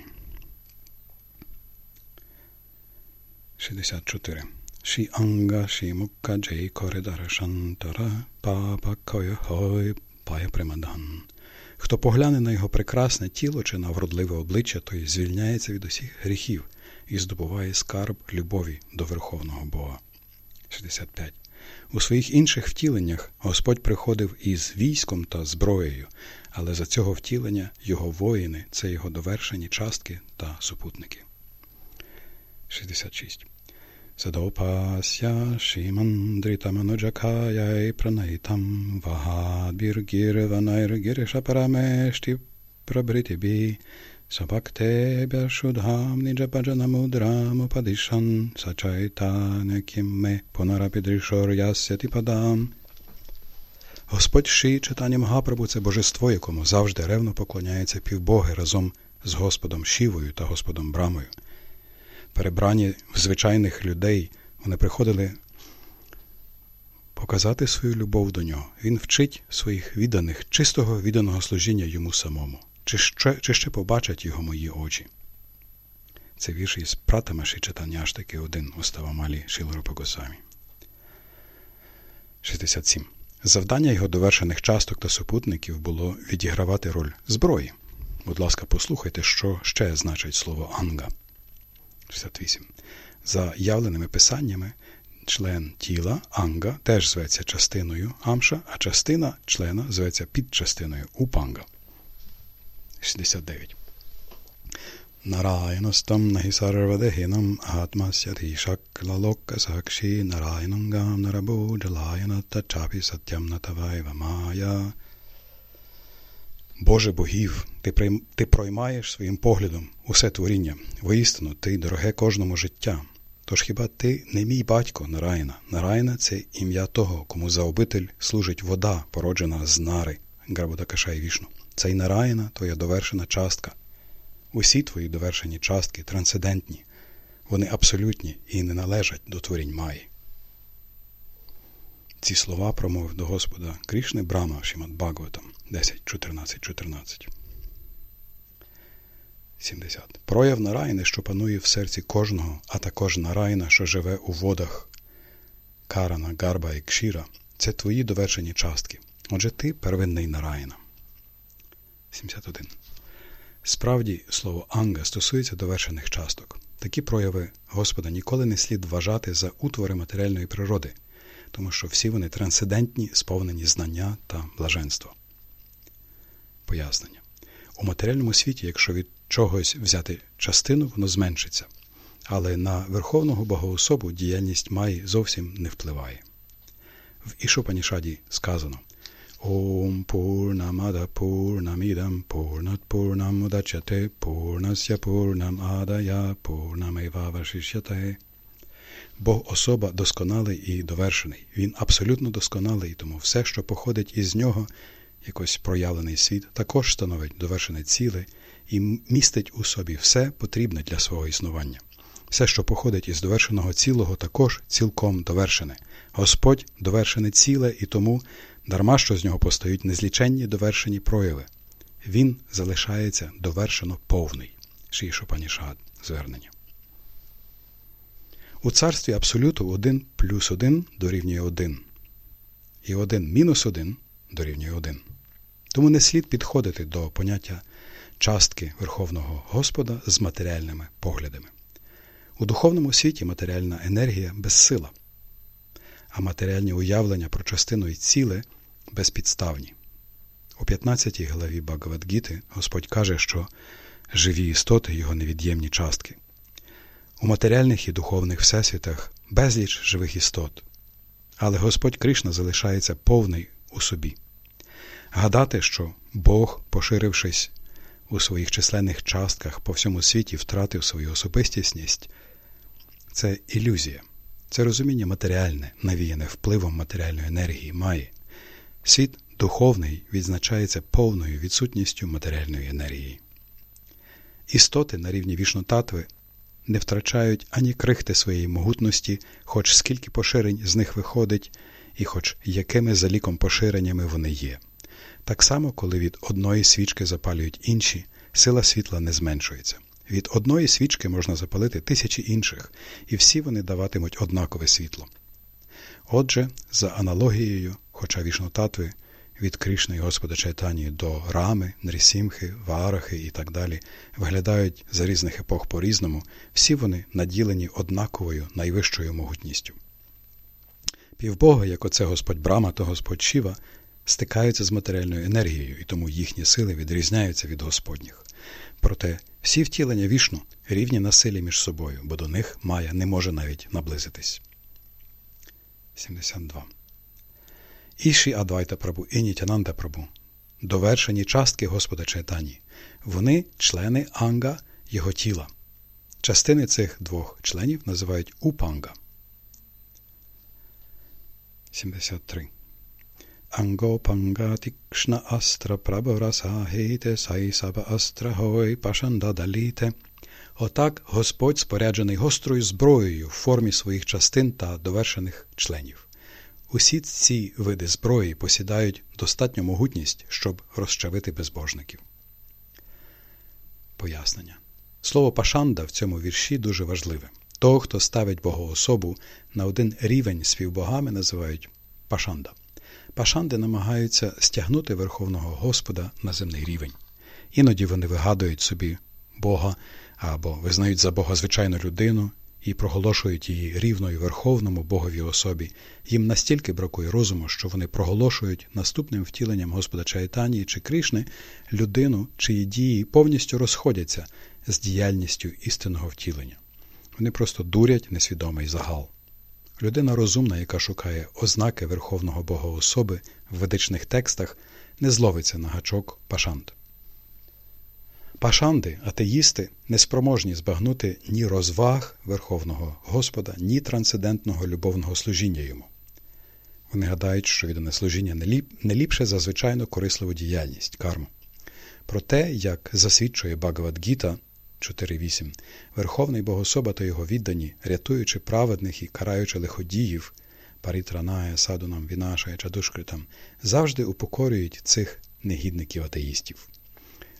64. Ші Анга Ші Мукка Джей Коридара Шантара Папа Коя Хой Пая Примадан. Хто погляне на його прекрасне тіло чи на вродливе обличчя, той звільняється від усіх гріхів і здобуває скарб любові до Верховного Бога. 65. У своїх інших втіленнях Господь приходив із військом та зброєю, але за цього втілення його воїни це його довершені частки та супутники. 66. Садопася Шимандритамануджакаяй пранайтам Вагадбіргірванайргіришапарамешті прабритибі Sabhaktebhya Shudham Nijabhajanamudram Upadishan Sachaitanya Kimme Punarapidrishor Ясяти Падам. Господь Ши читання Магапрабу це божество, якому завжди ревно поклоняється півбоги разом з Господом Шівою та Господом Брамою. Перебрані в звичайних людей вони приходили показати свою любов до нього. Він вчить своїх відданих чистого відданого служіння йому самому чи ще чи ще побачать його мої очі. Це вірш із Пратамаші читання аж таки один устава Малі Шілоропогосамі. 67. Завдання його довершених часток та супутників було відігравати роль зброї. Будь ласка, послухайте, що ще значить слово анга. 68. За явленими писаннями, член тіла анга теж зветься частиною амша, а частина члена зветься підчастиною упанга. 69. Narayanastam nahi sarvadehinam atmasyati shaklaloka sakshi narayanangam narabo jalayana tachapi satyam natavaiva maya. Боже богів, ти ти проймаєш своїм поглядом усе творіння. Воістину, ти дороге кожному життя. Тож хіба ти не мій батько Нарайна? Нарайна це ім'я того, кому за обитель служить вода, породжена з нари, Грабодакашай Вішну. Це й нараїна твоя довершена частка. Усі твої довершені частки трансцендентні, вони абсолютні і не належать до творінь Маї. Ці слова промовив до Господа Крішни Брама Шімат Бхагаватам 10, 14, 14. 70. Прояв нарайни, що панує в серці кожного, а також нарайна, що живе у водах Карана, Гарба і Кшіра, це твої довершені частки. Отже, ти первинний нарайна. 71. Справді, слово анга стосується довершених часток. Такі прояви Господа ніколи не слід вважати за утвори матеріальної природи, тому що всі вони трансцендентні, сповнені знання та блаженства. Пояснення. У матеріальному світі, якщо від чогось взяти частину, воно зменшиться. Але на Верховного Богоособу діяльність Маї зовсім не впливає. В Ішопанішаді сказано Пурнат Пурнамудачате Пурнася Пурнам Адая Пурнамейвавашишяте Бог особа досконалий і довершений. Він абсолютно досконалий, тому все, що походить із нього, якось проявлений світ, також становить довершене ціле і містить у собі все потрібне для свого існування. Все, що походить із довершеного цілого, також цілком довершене. Господь довершене ціле і тому дарма що з нього постають незліченні довершені прояви. Він залишається довершено повний. Шішопанішад звернення. У царстві абсолюту 1 плюс 1 дорівнює 1. І 1 мінус 1 дорівнює 1. Тому не слід підходити до поняття частки Верховного Господа з матеріальними поглядами. У духовному світі матеріальна енергія безсила, а матеріальні уявлення про частину і ціле безпідставні. У 15 главі Багавадгіти Господь каже, що живі істоти його невід'ємні частки. У матеріальних і духовних всесвітах безліч живих істот, але Господь Кришна залишається повний у собі. Гадати, що Бог, поширившись у своїх численних частках по всьому світі, втратив свою особистісність, це ілюзія, це розуміння матеріальне, навіяне впливом матеріальної енергії має. Світ духовний відзначається повною відсутністю матеріальної енергії. Істоти на рівні вішнотатви не втрачають ані крихти своєї могутності, хоч скільки поширень з них виходить, і хоч якими за ліком поширеннями вони є. Так само, коли від одної свічки запалюють інші, сила світла не зменшується. Від одної свічки можна запалити тисячі інших, і всі вони даватимуть однакове світло. Отже, за аналогією, хоча вішнотатви від Кришни Господа Чайтані до Рами, Нрісімхи, Варахи і так далі виглядають за різних епох по-різному, всі вони наділені однаковою найвищою могутністю. Півбога, як оце Господь Брама та Господь Шіва, стикаються з матеріальною енергією, і тому їхні сили відрізняються від Господніх. Проте всі втілення вішну рівні на силі між собою, бо до них Майя не може навіть наблизитись. 72. Іші Адвайта Прабу і Нітянанда Прабу довершені частки Господа Чайтані. Вони члени анга його тіла. Частини цих двох членів називають упанга. 73. Ангопанга тикшна астра праборасагейте сайсаба астра гой пашанда даліте. Отак Господь споряджений гострою зброєю в формі своїх частин та довершених членів. Усі ці види зброї посідають достатню могутність, щоб розчавити безбожників. Пояснення. Слово пашанда в цьому вірші дуже важливе. Того, хто ставить богоособу на один рівень співбогами, називають пашанда. Пашанди намагаються стягнути Верховного Господа на земний рівень. Іноді вони вигадують собі Бога або визнають за Бога звичайну людину і проголошують її рівною Верховному Боговій особі. Їм настільки бракує розуму, що вони проголошують наступним втіленням Господа Чайтанії чи Кришни людину, чиї дії повністю розходяться з діяльністю істинного втілення. Вони просто дурять несвідомий загал. Людина розумна, яка шукає ознаки Верховного Бога особи в ведичних текстах, не зловиться на гачок пашант. Пашанди, атеїсти, неспроможні збагнути ні розваг Верховного Господа, ні трансцендентного любовного служіння йому. Вони гадають, що віддане служіння не ліпше за звичайно корисливу діяльність карму. Про те, як засвідчує Багавадгіта 4.8, Верховний Богособа та його віддані, рятуючи праведних і караючи лиходіїв, парітраная, садунам, вінашая, чадушкритам, завжди упокорюють цих негідників атеїстів.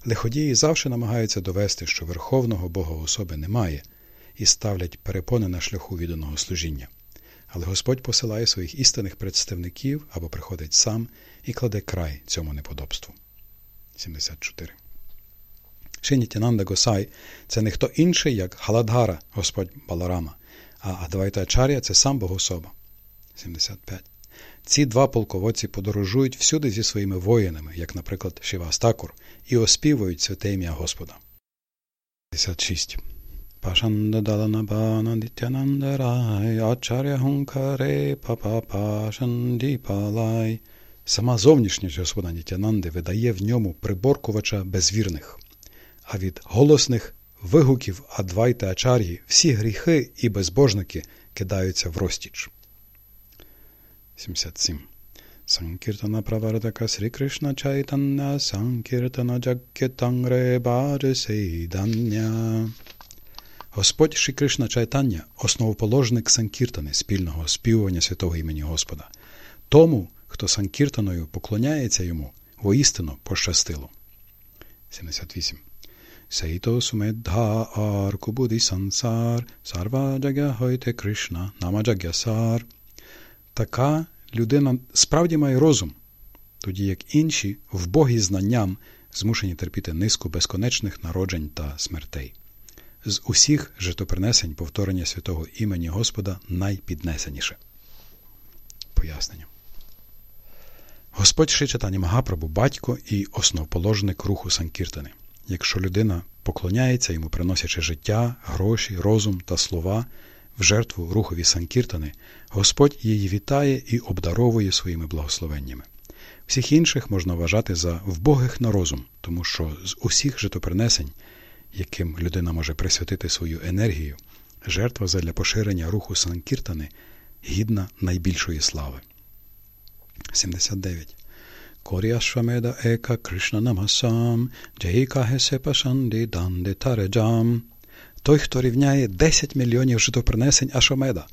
Лиходії завжди намагаються довести, що Верховного Бога особи немає, і ставлять перепони на шляху відданого служіння. Але Господь посилає своїх істинних представників або приходить сам і кладе край цьому неподобству. 74. Шинітянанда Госай це не хто інший, як Халадгара, Господь Баларама, а Адвайта Ачар'я – це сам Богособа. 75. Ці два полководці подорожують всюди зі своїми воїнами, як, наприклад, Шивастакур, і оспівують святе ім'я Господа. 56. Пашандадаланабана Нитянандарай, Ачаря Хункаре Сама зовнішність Господа Нітянанди видає в ньому приборкувача безвірних, а від голосних вигуків Адвайта Ачар'ї всі гріхи і безбожники кидаються в розтіч. 77. Санкіртана Правардaka Срі Кришна Чайтання Санкіртана Джаккетангре Баджи Сейдання. Господь Шрі Кришна Чайтання основоположник Санкіртани, спільного співування святого імені Господа. Тому, хто Санкіртаною поклоняється йому, воістину пощастило. 78. Сейто сумедха ар кубуді сансар, сарва джагя хойте Кришна, нама джагясар. Така людина справді має розум, тоді як інші, в Богі знанням, змушені терпіти низку безконечних народжень та смертей. З усіх житопринесень повторення святого імені Господа найпіднесеніше. Пояснення. Господь Шичатані Магапрабу батько і основоположник руху Санкіртани. Якщо людина поклоняється йому, приносячи життя, гроші, розум та слова в жертву рухові Санкіртани, Господь її вітає і обдаровує своїми благословеннями. Всіх інших можна вважати за вбогих на розум, тому що з усіх житопринесень, яким людина може присвятити свою енергію, жертва задля поширення руху Санкіртани гідна найбільшої слави. 79. Коріашвамеда ека Кришна намасам, джейка гесе пашанди данде тареджам. Той, хто рівняє 10 мільйонів житопринесень Ашомеда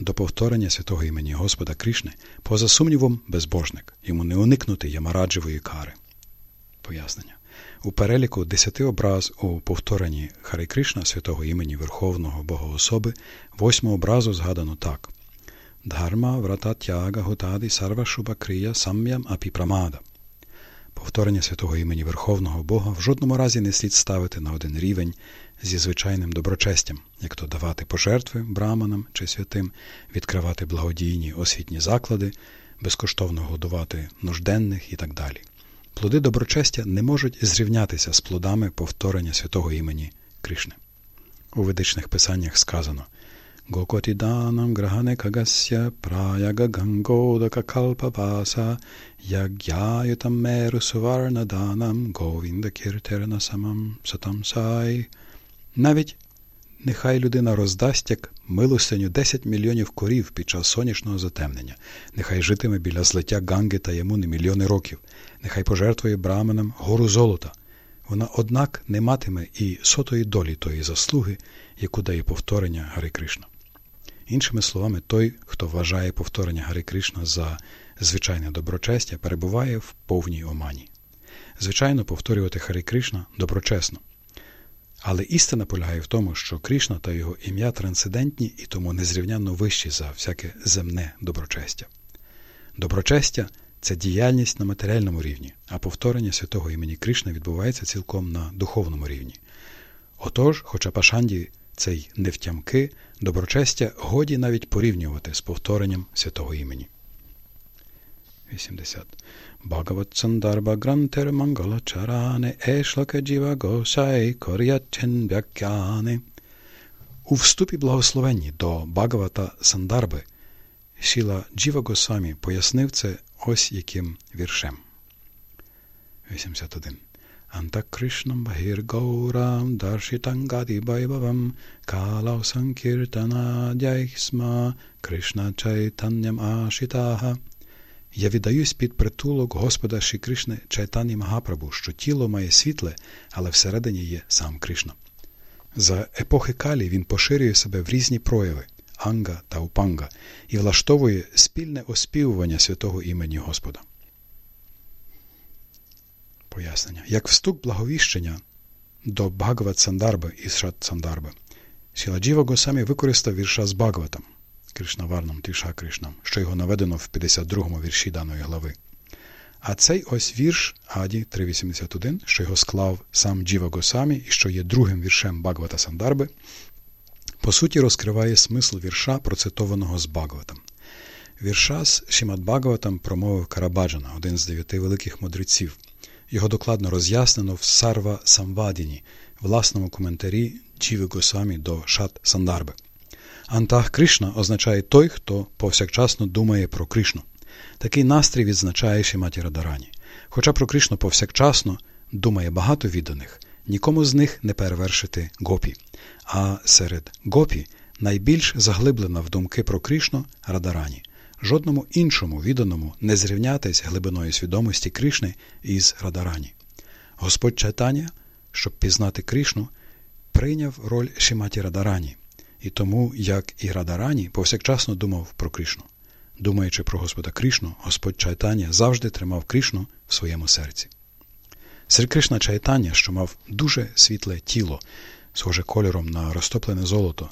до повторення святого імені Господа Кришни, поза сумнівом, безбожник, йому не уникнути Ямараджевої кари. Пояснення. У переліку десяти образ у повторенні Хари Кришна святого імені Верховного Богоособи, восьмого образу згадано так. Дхарма врата тяга готади сарва шуба крия сам'ям апіпрамада. Повторення святого імені Верховного Бога в жодному разі не слід ставити на один рівень зі звичайним доброчестям, як то давати пожертви браманам чи святим, відкривати благодійні освітні заклади, безкоштовно годувати нужденних і так далі. Плоди доброчестя не можуть зрівнятися з плодами повторення святого імені Кришни. У ведичних писаннях сказано Гокотіданам грахане кагасya праяга гангодака калпаваса ягяютам меру суварнаданам говінда кіртерна самам сатам сай. Навіть нехай людина роздасть як милостиню 10 мільйонів корів під час сонячного затемнення, нехай житиме біля злиття Ганги та Ямуни мільйони років, нехай пожертвує браманам гору золота. Вона, однак, не матиме і сотої долі тої заслуги, яку дає повторення Гари Кришна. Іншими словами, той, хто вважає повторення Гари Кришна за звичайне доброчестя, перебуває в повній омані. Звичайно, повторювати Хари Кришна доброчесно. Але істина полягає в тому, що Кришна та його ім'я трансцендентні і тому незрівнянно вищі за всяке земне доброчестя. Доброчестя це діяльність на матеріальному рівні, а повторення святого імені Кришна відбувається цілком на духовному рівні. Отож, хоча Пашанді цей невтямки, доброчестя годі навіть порівнювати з повторенням святого імені. 80. Bhagavat Sandarba Granter Mangala Charane Eshlaka Jiva Gosai Koryachen Бякяне. У вступі благословенні до Багавата Сандарби Шіла Джіва Госамі пояснив це ось яким віршем. 81. Antakrishnam Bahir Gauram Darshitangadi Vaibhavam Kalau Sankirtana Dyaisma Krishna Chaitanyam Ashitaha Я віддаюсь під притулок Господа Ші Кришни Чайтані Магапрабу, що тіло має світле, але всередині є сам Кришна. За епохи Калі він поширює себе в різні прояви анга та упанга і влаштовує спільне оспівування святого імені Господа. Пояснення. Як вступ благовіщення до Бхагават Сандарби і Шат Сандарби, Сіладжіва Госамі використав вірша з Бхагаватом Кришнаварном Тиша Кришнам, що його наведено в 52-му вірші даної глави. А цей ось вірш Аді 381, що його склав сам Джіва Госамі і що є другим віршем Бхагавата Сандарби, по суті розкриває смисл вірша, процитованого з Бхагаватом. Вірша з Шімат Бхагаватом промовив Карабаджана, один з дев'яти великих мудреців. Його докладно роз'яснено в Сарва Самвадіні, власному коментарі Джіви Госамі до Шат Сандарби. Антах Кришна означає той, хто повсякчасно думає про Кришну. Такий настрій відзначає Шіматі Радарані. Хоча про Кришну повсякчасно думає багато відданих, нікому з них не перевершити гопі. А серед гопі найбільш заглиблена в думки про Кришну Радарані. Жодному іншому відданому не зрівнятись глибиною свідомості Кришни із Радарані. Господь Чайтаня, щоб пізнати Кришну, прийняв роль Шіматі Радарані, і тому, як і Радарані, повсякчасно думав про Кришну. Думаючи про Господа Кришну, Господь Чайтаня завжди тримав Кришну в своєму серці. Срі Кришна Чайтаня, що мав дуже світле тіло, схоже кольором на розтоплене золото,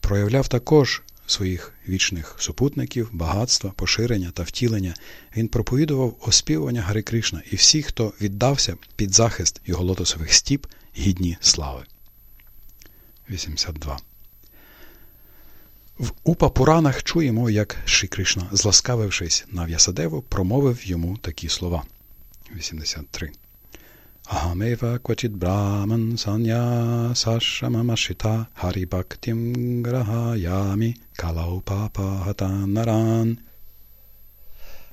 проявляв також своїх вічних супутників, багатства, поширення та втілення. Він проповідував оспівування Гари Кришна і всі, хто віддався під захист його лотосових стіп, гідні слави. 82. В Упа Пуранах чуємо, як Ші Кришна, зласкавившись на В'ясадеву, промовив йому такі слова. 83. Ahameva kvachit brahman sanya sashramamashita haribhaktim grahayami kalaupapahatan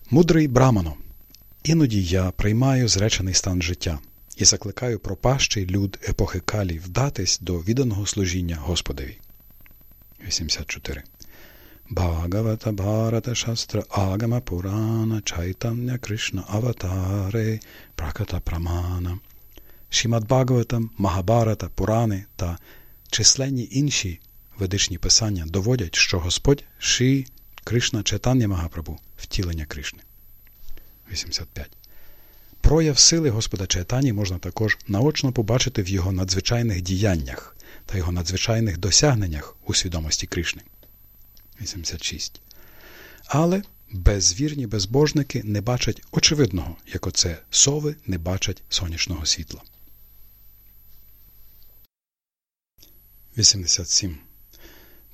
Мудрий брамано, іноді я приймаю зречений стан життя і закликаю пропащий люд епохи Калі вдатись до відданого служіння Господові. 84. Bhagavata Bharata Shastra Agama Purana Chaitanya Krishna Аватаре Праката Прамана Шімад Бхагаватам, Магабарата, Пурани та численні інші ведичні писання доводять, що Господь Ші Кришна Чайтання Магапрабу втілення Кришни. 85. Прояв сили Господа Чайтані можна також наочно побачити в його надзвичайних діяннях та його надзвичайних досягненнях у свідомості Кришни. 86. Але безвірні безбожники не бачать очевидного, як оце сови не бачать сонячного світла. 87.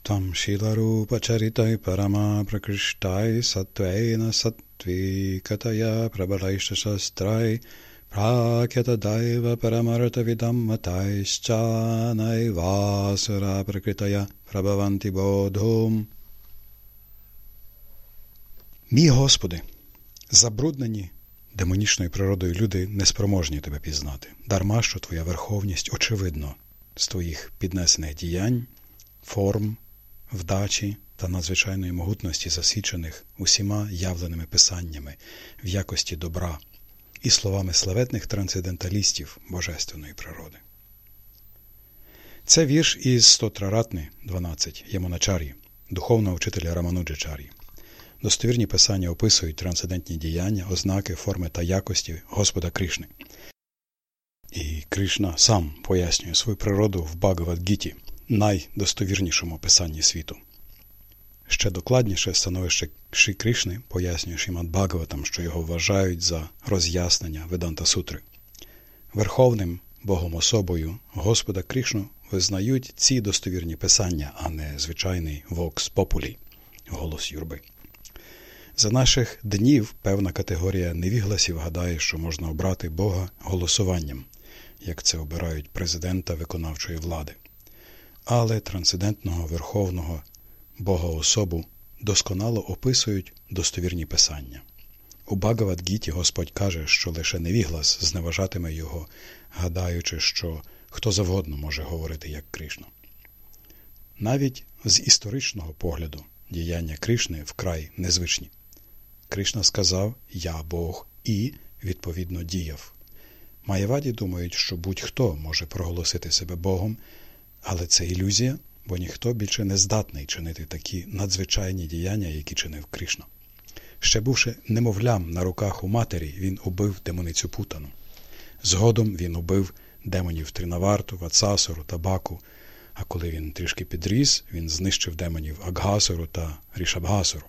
Там Шіларупачаритай парама пракриштай сатвейна сатвікатая прабалайша шастрай Парамарта видамматайща найвасура пракритая прабаванти бодхум Мій Господи, забруднені демонічною природою люди неспроможні тебе пізнати, дарма що твоя верховність очевидно з твоїх піднесених діянь, форм, вдачі та надзвичайної могутності, засвідчених усіма явленими писаннями в якості добра і словами славетних трансценденталістів божественної природи. Це вірш із Стотраратни 12 Ямоначар'ї, духовного вчителя Рамануджачар'ї. Достовірні писання описують трансцендентні діяння, ознаки, форми та якості Господа Кришни. І Кришна сам пояснює свою природу в Багавадгіті, найдостовірнішому писанні світу. Ще докладніше становище Ші Кришни пояснює Шімад Бхагаватам, що його вважають за роз'яснення Веданта Сутри. Верховним Богом особою Господа Кришну визнають ці достовірні писання, а не звичайний вокс популі, голос юрби. За наших днів певна категорія невігласів гадає, що можна обрати Бога голосуванням, як це обирають президента виконавчої влади. Але трансцендентного верховного Бога особу досконало описують достовірні писання. У Багавадгіті Господь каже, що лише невіглас зневажатиме його, гадаючи, що хто завгодно може говорити як Кришна. Навіть з історичного погляду діяння Кришни вкрай незвичні. Кришна сказав Я Бог і, відповідно, діяв. Маєваді думають, що будь-хто може проголосити себе Богом, але це ілюзія, бо ніхто більше не здатний чинити такі надзвичайні діяння, які чинив Кришна. Ще бувши немовлям на руках у матері, він убив демоницю Путану. Згодом він убив демонів Тринаварту, Вацасору та Баку, а коли він трішки підріс, він знищив демонів Аггасору та Рішабгасору.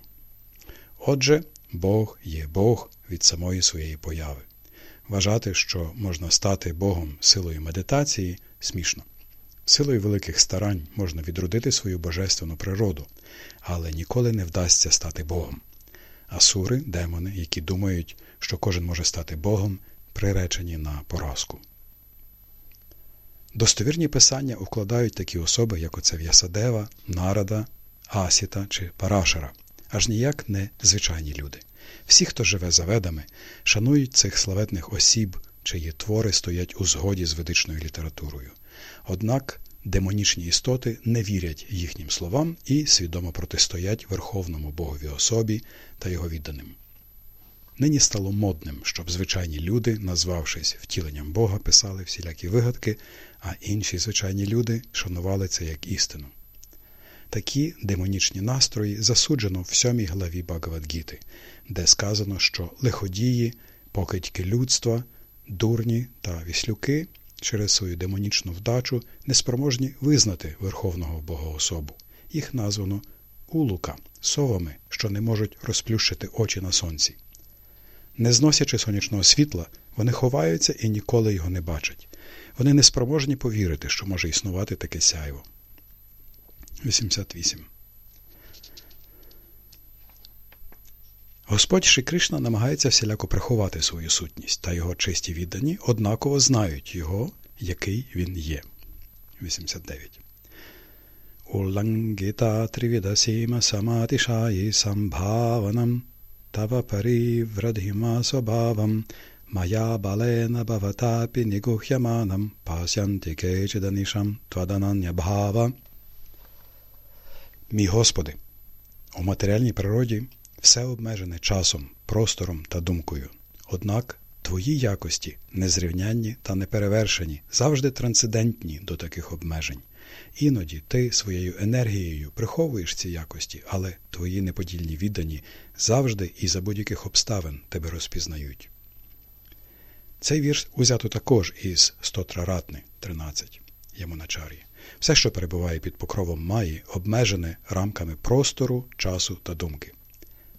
Отже, Бог є Бог від самої своєї появи. Вважати, що можна стати Богом силою медитації, смішно. Силою великих старань можна відродити свою божественну природу, але ніколи не вдасться стати Богом. Асури, демони, які думають, що кожен може стати Богом, приречені на поразку. Достовірні писання укладають такі особи, як оце В'ясадева, Нарада, Асіта чи Парашара, аж ніяк не звичайні люди. Всі, хто живе за ведами, шанують цих славетних осіб, чиї твори стоять у згоді з ведичною літературою. Однак демонічні істоти не вірять їхнім словам і свідомо протистоять Верховному Богові особі та його відданим. Нині стало модним, щоб звичайні люди, назвавшись втіленням Бога, писали всілякі вигадки, а інші звичайні люди шанували це як істину. Такі демонічні настрої засуджено в сьомій главі Багавадгіти, де сказано, що лиходії, покидьки людства, дурні та віслюки через свою демонічну вдачу неспроможні визнати Верховного Богоособу. Їх названо улука совами, що не можуть розплющити очі на сонці. Не зносячи сонячного світла, вони ховаються і ніколи його не бачать. Вони неспроможні повірити, що може існувати таке сяйво. 88. Господь Ши Кришна намагається всіляко приховати свою сутність, та його чисті віддані однаково знають його, який він є. 89. Улангіта трівідасіма саматишаї самбхаванам тава паріврадхіма свабавам мая балена баватапі нігухяманам пасянти кечеданішам тваданання бхава. Мій Господи, у матеріальній природі все обмежене часом, простором та думкою. Однак твої якості незрівнянні та неперевершені, завжди трансцендентні до таких обмежень. Іноді ти своєю енергією приховуєш ці якості, але твої неподільні віддані завжди і за будь-яких обставин тебе розпізнають. Цей вірш узято також із Стотраратни 13 Ямоначарі. Все, що перебуває під покровом Маї, обмежене рамками простору, часу та думки.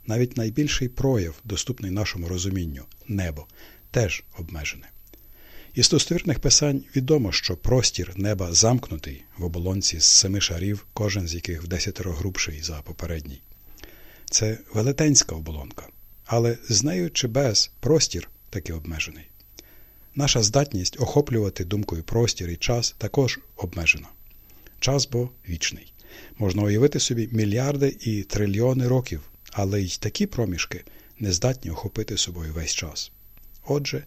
Навіть найбільший прояв, доступний нашому розумінню небо, теж обмежене. Із достовірних писань відомо, що простір неба замкнутий в оболонці з семи шарів, кожен з яких в десятеро грубший за попередній. Це велетенська оболонка, але з нею чи без простір таки обмежений. Наша здатність охоплювати думкою простір і час також обмежена. Час бо вічний. Можна уявити собі мільярди і трильйони років, але й такі проміжки не здатні охопити собою весь час. Отже,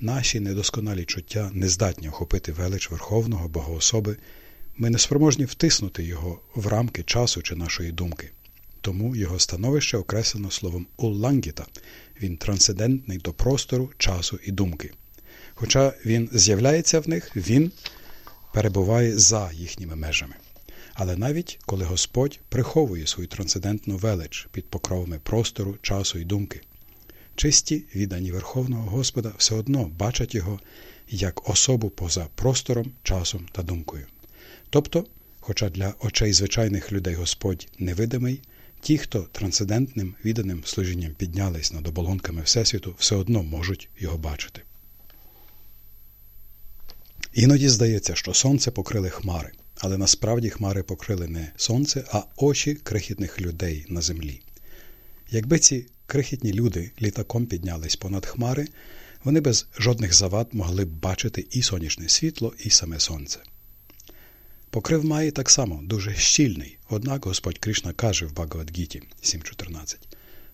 наші недосконалі чуття не здатні охопити велич Верховного Богоособи, ми не спроможні втиснути його в рамки часу чи нашої думки. Тому його становище окреслено словом уллангіта, він трансцендентний до простору, часу і думки. Хоча він з'являється в них, він перебуває за їхніми межами. Але навіть коли Господь приховує свою трансцендентну велич під покровами простору, часу і думки, чисті, віддані Верховного Господа все одно бачать його як особу поза простором, часом та думкою. Тобто, хоча для очей звичайних людей Господь невидимий, ті, хто трансцендентним відданим служінням піднялись над оболонками Всесвіту, все одно можуть його бачити. Іноді здається, що сонце покрили хмари, але насправді хмари покрили не сонце, а очі крихітних людей на землі. Якби ці крихітні люди літаком піднялись понад хмари, вони без жодних завад могли б бачити і сонячне світло, і саме сонце. Покрив має так само дуже щільний, однак Господь Кришна каже в Багавадгіті 7.14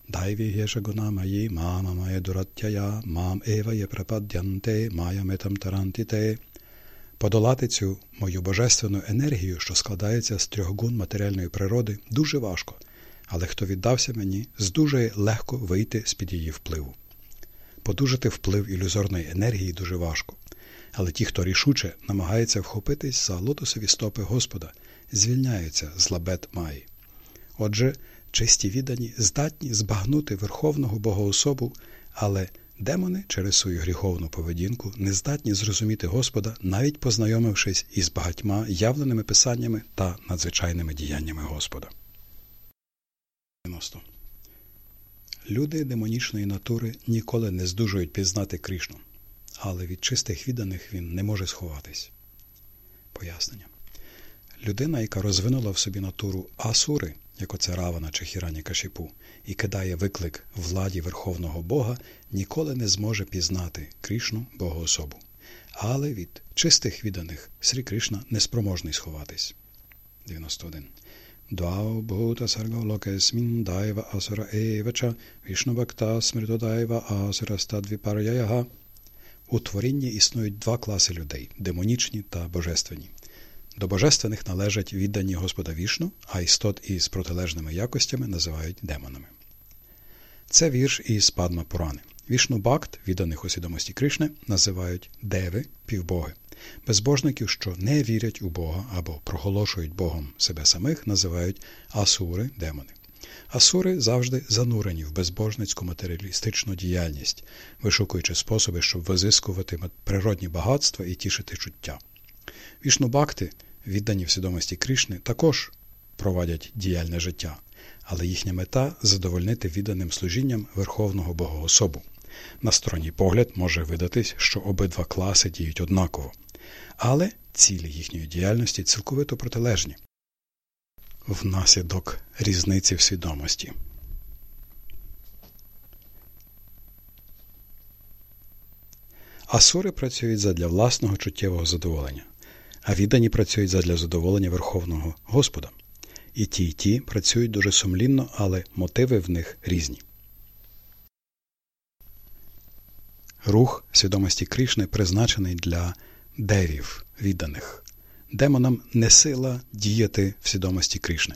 Дайві гешагуна маї мама має дураттяя, мам ева є препадянте, мая метам тарантіте. Подолати цю мою божественну енергію, що складається з трьох гун матеріальної природи, дуже важко, але хто віддався мені, здужає легко вийти з-під її впливу. Подужати вплив ілюзорної енергії дуже важко, але ті, хто рішуче намагається вхопитись за лотосові стопи Господа, звільняються з лабет Маї. Отже, чисті віддані здатні збагнути Верховного Богоособу, але Демони через свою гріховну поведінку не здатні зрозуміти Господа, навіть познайомившись із багатьма явленими писаннями та надзвичайними діяннями Господа. 90. Люди демонічної натури ніколи не здужують пізнати Кришну, але від чистих відданих він не може сховатись. Пояснення. Людина, яка розвинула в собі натуру Асури, як оце Равана чи Хірані Кашіпу, і кидає виклик владі Верховного Бога, ніколи не зможе пізнати Крішну Богоособу. але від чистих відданих Срі Кришна неспроможний сховатись. 91. Двау Бхута Сарго Локесмін Дайва Асура Ева ча Вішнубакта Смрито дайва Асурас тад віпаряяга. У творінні існують два класи людей демонічні та божественні. До божественних належать віддані Господа Вішну, а істот із протилежними якостями називають демонами. Це вірш із Падма Пурани. Вішну Бакт, відданих у свідомості Кришни, називають деви, півбоги. Безбожників, що не вірять у Бога або проголошують Богом себе самих, називають асури, демони. Асури завжди занурені в безбожницьку матеріалістичну діяльність, вишукуючи способи, щоб визискувати природні багатства і тішити чуття. Вішнубакти, віддані в свідомості Кришни, також проводять діяльне життя, але їхня мета задовольнити відданим служінням Верховного Богоособу. На сторонній погляд може видатись, що обидва класи діють однаково, але цілі їхньої діяльності цілковито протилежні внаслідок різниці в свідомості. Асури працюють задля власного чуттєвого задоволення, а віддані працюють задля задоволення Верховного Господа. І ті, і ті працюють дуже сумлінно, але мотиви в них різні. Рух свідомості Кришни призначений для девів відданих. Демонам не сила діяти в свідомості Кришни,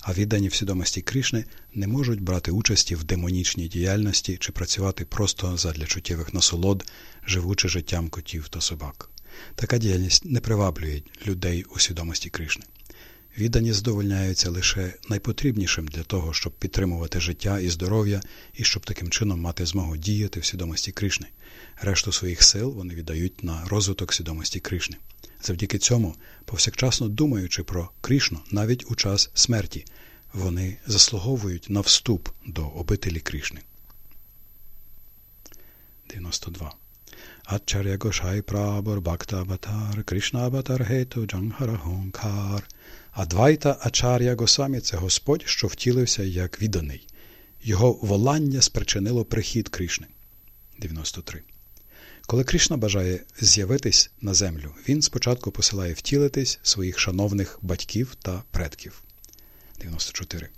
а віддані в свідомості Кришни не можуть брати участі в демонічній діяльності чи працювати просто задля чуттєвих насолод, живучи життям котів та собак. Така діяльність не приваблює людей у свідомості Кришни. Віддані задовольняються лише найпотрібнішим для того, щоб підтримувати життя і здоров'я, і щоб таким чином мати змогу діяти в свідомості Кришни. Решту своїх сил вони віддають на розвиток свідомості Кришни. Завдяки цьому, повсякчасно думаючи про Кришну навіть у час смерті, вони заслуговують на вступ до обителі Кришни. 92. Гошай Прабор Бхакта Батар Кришна Батар Гету Джангхара Хонкар Адвайта Ачар'я Госамі це Господь, що втілився як відданий. Його волання спричинило прихід Кришни. 93. Коли Кришна бажає з'явитись на землю, він спочатку посилає втілитись своїх шановних батьків та предків. 94.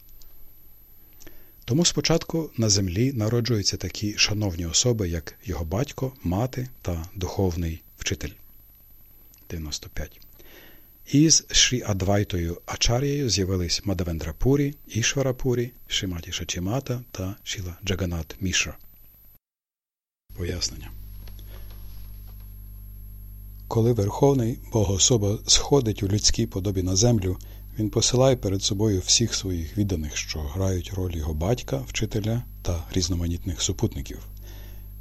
Тому спочатку на землі народжуються такі шановні особи, як його батько, мати та духовний вчитель. 95. Із Шрі Адвайтою Ачар'єю з'явились Мадавендрапурі, Ішварапурі, Шиматі Шачімата та Шіла Джаганат Мішра. Пояснення. Коли Верховний Богособа сходить у людській подобі на землю, він посилає перед собою всіх своїх відданих, що грають роль його батька, вчителя та різноманітних супутників.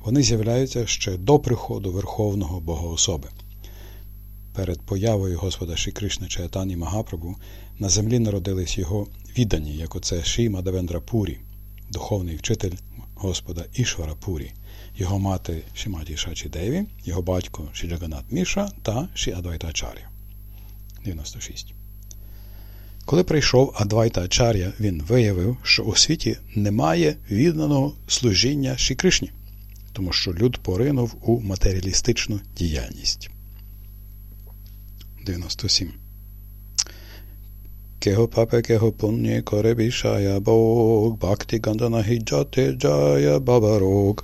Вони з'являються ще до приходу Верховного Богоособи. Перед появою Господа Ші Кришни Чаятані Магапрабу на землі народились його віддані, як оце Ші Мадавендра Пурі, духовний вчитель Господа Ішвара Пурі, його мати Шіматі Шачі Деві, його батько Шіджаганат Міша та Ші Адвайта Ачар'я. 96. Коли прийшов Адвайта Ачар'я, він виявив, що у світі немає відданого служіння Ші Кришні, тому що люд поринув у матеріалістичну діяльність. 97. Кего папе, кего пунє, коре бішая Бог, бхакти гандана хіджати джая бабарог.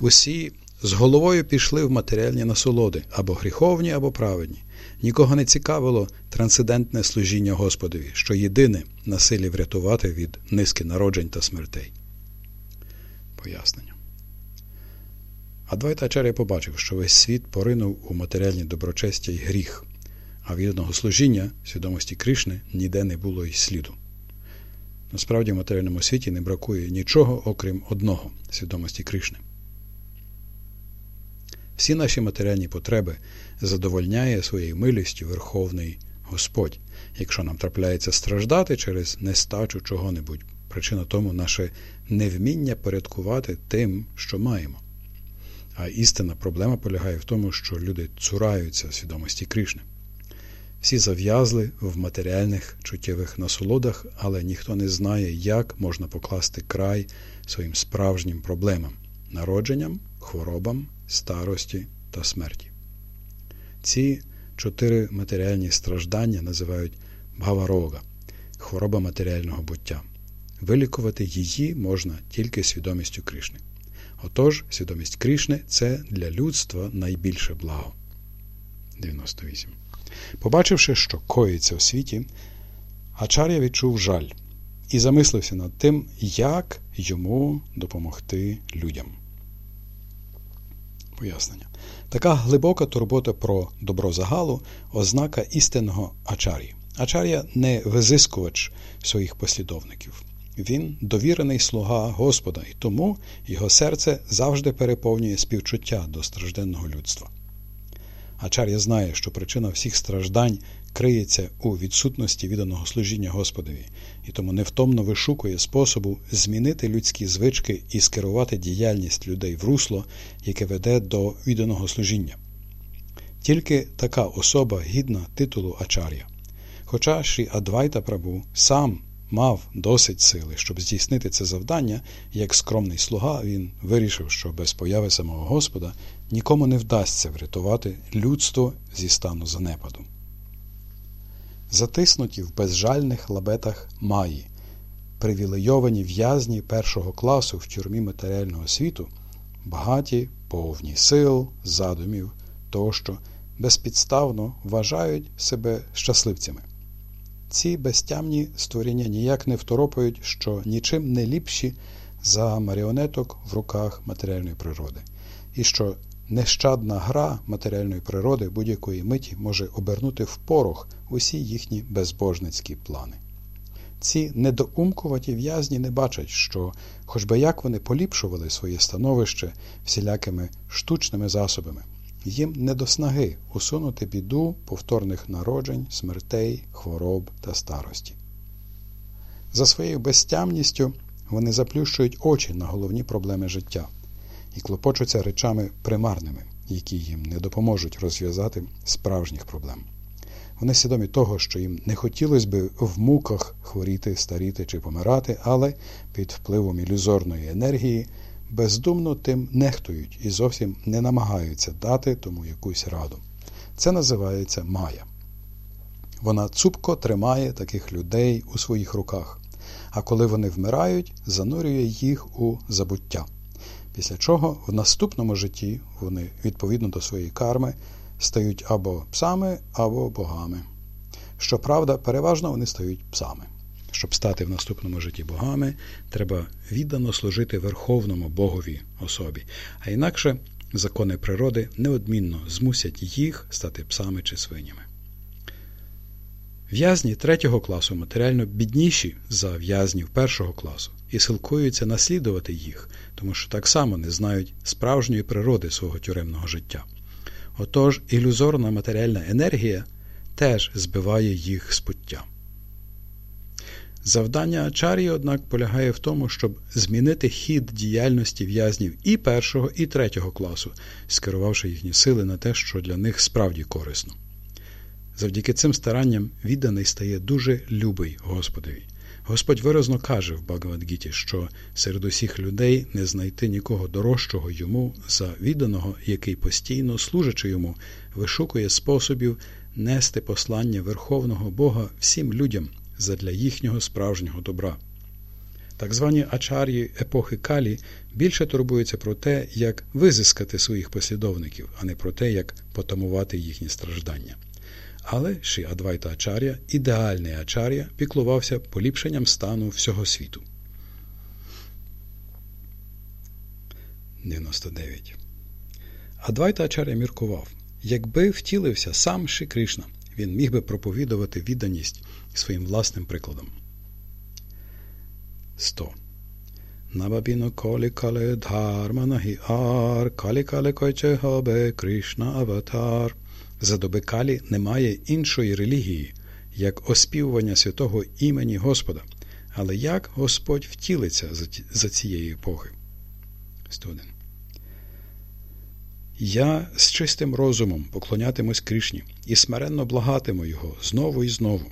Усі з головою пішли в матеріальні насолоди, або гріховні, або праведні. Нікого не цікавило трансцендентне служіння Господові, що єдине на силі врятувати від низки народжень та смертей. Пояснення. Адвайтачаря побачив, що весь світ поринув у матеріальні доброчестя й гріх а вірного служіння свідомості Кришни ніде не було й сліду. Насправді в матеріальному світі не бракує нічого, окрім одного свідомості Кришни. Всі наші матеріальні потреби задовольняє своєю милістю Верховний Господь, якщо нам трапляється страждати через нестачу чого-небудь. Причина тому наше невміння порядкувати тим, що маємо. А істинна проблема полягає в тому, що люди цураються свідомості Кришни. Всі зав'язли в матеріальних чуттєвих насолодах, але ніхто не знає, як можна покласти край своїм справжнім проблемам народженням, хворобам, старості та смерті. Ці чотири матеріальні страждання називають бхаварога хвороба матеріального буття. Вилікувати її можна тільки свідомістю Кришни. Отож, свідомість Кришни це для людства найбільше благо. 98. Побачивши, що коїться у світі, Ачар'я відчув жаль і замислився над тим, як йому допомогти людям. Пояснення. Така глибока турбота про добро загалу ознака істинного ачар'ї. Ачар'я не визискувач своїх послідовників. Він довірений слуга Господа, і тому його серце завжди переповнює співчуття до стражденного людства. Ачар'я знає, що причина всіх страждань криється у відсутності відданого служіння Господові, і тому невтомно вишукує способу змінити людські звички і скерувати діяльність людей в русло, яке веде до відданого служіння. Тільки така особа гідна титулу Ачар'я. Хоча Шрі Адвайта Прабу сам мав досить сили, щоб здійснити це завдання, як скромний слуга, він вирішив, що без появи самого Господа нікому не вдасться врятувати людство зі стану занепаду. Затиснуті в безжальних лабетах Маї, привілейовані в'язні першого класу в тюрмі матеріального світу, багаті, повні сил, задумів тощо безпідставно вважають себе щасливцями. Ці безтямні створіння ніяк не второпають, що нічим не ліпші за маріонеток в руках матеріальної природи, і що нещадна гра матеріальної природи будь-якої миті може обернути в порох усі їхні безбожницькі плани. Ці недоумкуваті в'язні не бачать, що, хоч би як вони поліпшували своє становище всілякими штучними засобами, їм не до снаги усунути біду повторних народжень, смертей, хвороб та старості. За своєю безтямністю вони заплющують очі на головні проблеми життя і клопочуться речами примарними, які їм не допоможуть розв'язати справжніх проблем. Вони свідомі того, що їм не хотілося би в муках хворіти, старіти чи помирати, але під впливом ілюзорної енергії бездумно тим нехтують і зовсім не намагаються дати тому якусь раду. Це називається Майя. Вона цупко тримає таких людей у своїх руках, а коли вони вмирають, занурює їх у забуття. Після чого в наступному житті вони, відповідно до своєї карми, стають або псами, або богами. Щоправда, переважно вони стають псами. Щоб стати в наступному житті богами, треба віддано служити Верховному Богові особі, а інакше закони природи неодмінно змусять їх стати псами чи свинями. В'язні третього класу матеріально бідніші за в'язнів першого класу і силкуються наслідувати їх, тому що так само не знають справжньої природи свого тюремного життя. Отож, ілюзорна матеріальна енергія теж збиває їх з пуття. Завдання Ачарії, однак, полягає в тому, щоб змінити хід діяльності в'язнів і першого, і третього класу, скерувавши їхні сили на те, що для них справді корисно. Завдяки цим старанням відданий стає дуже любий Господові. Господь виразно каже в Багавадгіті, що серед усіх людей не знайти нікого дорожчого йому за відданого, який постійно, служачи йому, вишукує способів нести послання Верховного Бога всім людям задля їхнього справжнього добра. Так звані ачар'ї епохи Калі більше турбуються про те, як визискати своїх послідовників, а не про те, як потамувати їхні страждання. Але Ші Адвайта Ачар'я, ідеальний Ачар'я, піклувався поліпшенням стану всього світу. 99. Адвайта Ачар'я міркував якби втілився сам Ші Кришна, він міг би проповідувати відданість своїм власним прикладом. 100. Набабіно колі кале дхарма нагі койче хобе Кришна аватар. За доби Калі немає іншої релігії, як оспівування святого імені Господа. Але як Господь втілиться за цієї епохи? 101. Я з чистим розумом поклонятимусь Кришні і смиренно благатиму його знову і знову.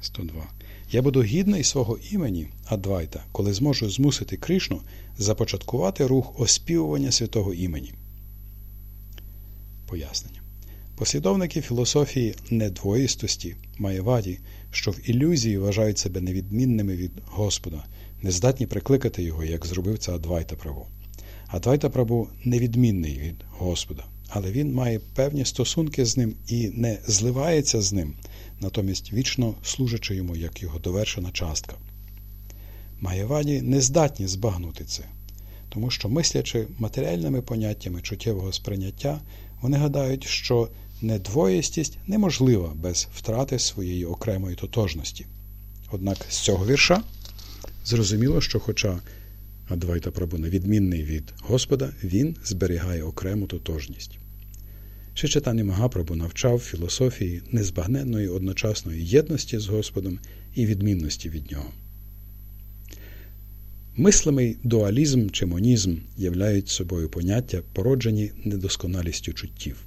102. Я буду гідний свого імені Адвайта, коли зможу змусити Кришну започаткувати рух оспівування святого імені. Пояснення. Послідовники філософії недвоїстості Маєваді, що в ілюзії вважають себе невідмінними від Господа, не здатні прикликати його, як зробив це Адвайта Прабу. Адвайта Прабу невідмінний від Господа, але він має певні стосунки з ним і не зливається з ним, натомість вічно служачи йому як його довершена частка. Маєваді не здатні збагнути це, тому що, мислячи матеріальними поняттями чуттєвого сприйняття, вони гадають, що недвоїстість неможлива без втрати своєї окремої тотожності. Однак з цього вірша зрозуміло, що, хоча Адвайта Прабуна відмінний від Господа, він зберігає окрему тотожність. Ще читання Магапрабу навчав філософії незбагненної одночасної єдності з Господом і відмінності від нього. Мислимий дуалізм чи монізм являють собою поняття, породжені недосконалістю чуттів,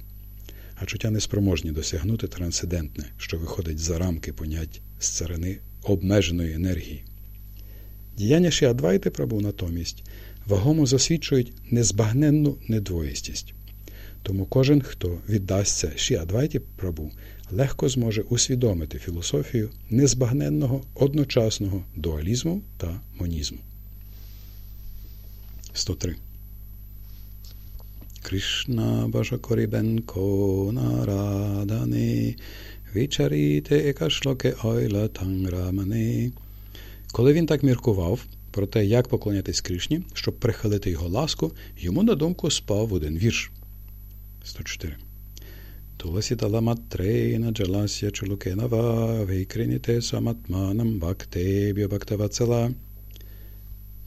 а чуття неспроможні досягнути трансцендентне, що виходить за рамки понять з царини обмеженої енергії. Діяння Шіадвайти Прабу натомість вагомо засвідчують незбагненну недвоїстість. Тому кожен, хто віддасться Шіадвайті Прабу, легко зможе усвідомити філософію незбагненного одночасного дуалізму та монізму. 103. Кришна Башакорібенко нарадане Вічаріте екашлоке ойла танграмане. Коли він так міркував про те, як поклонятись Кришні, щоб прихилити його ласку, йому на думку спав один вірш. 104. Туласіталаматрейна джаласya чулукенава вейкриніте саматманам бактеб'я бактавацела.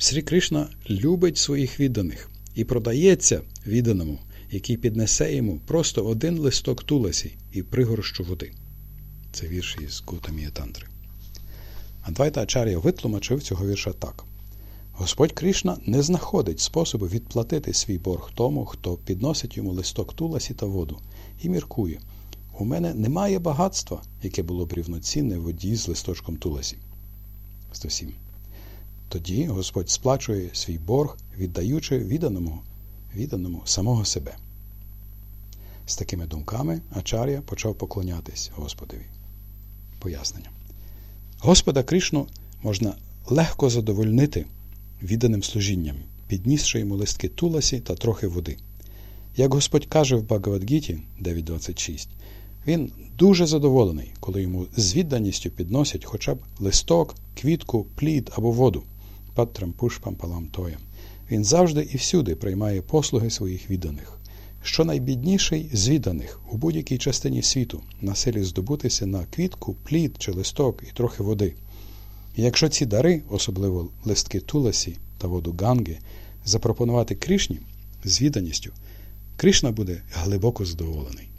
Срі Кришна любить своїх відданих і продається відданому, який піднесе йому просто один листок туласі і пригорщу води. Це вірш із Гутамія Тантри. Адвайта Ачар'я витлумачив цього вірша так. Господь Кришна не знаходить способу відплатити свій борг тому, хто підносить йому листок туласі та воду, і міркує. У мене немає багатства, яке було б рівноцінне воді з листочком туласі. 107. Тоді Господь сплачує свій борг, віддаючи відданому, відданому самого себе. З такими думками Ачар'я почав поклонятись Господові. Пояснення. Господа Кришну можна легко задовольнити відданим служінням, піднісши йому листки туласі та трохи води. Як Господь каже в Багавадгіті 9.26, він дуже задоволений, коли йому з відданістю підносять хоча б листок, квітку, плід або воду патрам пушпам палам тоям. Він завжди і всюди приймає послуги своїх відданих. Що найбідніший з відданих у будь-якій частині світу на силі здобутися на квітку, плід чи листок і трохи води. І якщо ці дари, особливо листки Туласі та воду Ганги, запропонувати Кришні з відданістю, Кришна буде глибоко задоволений.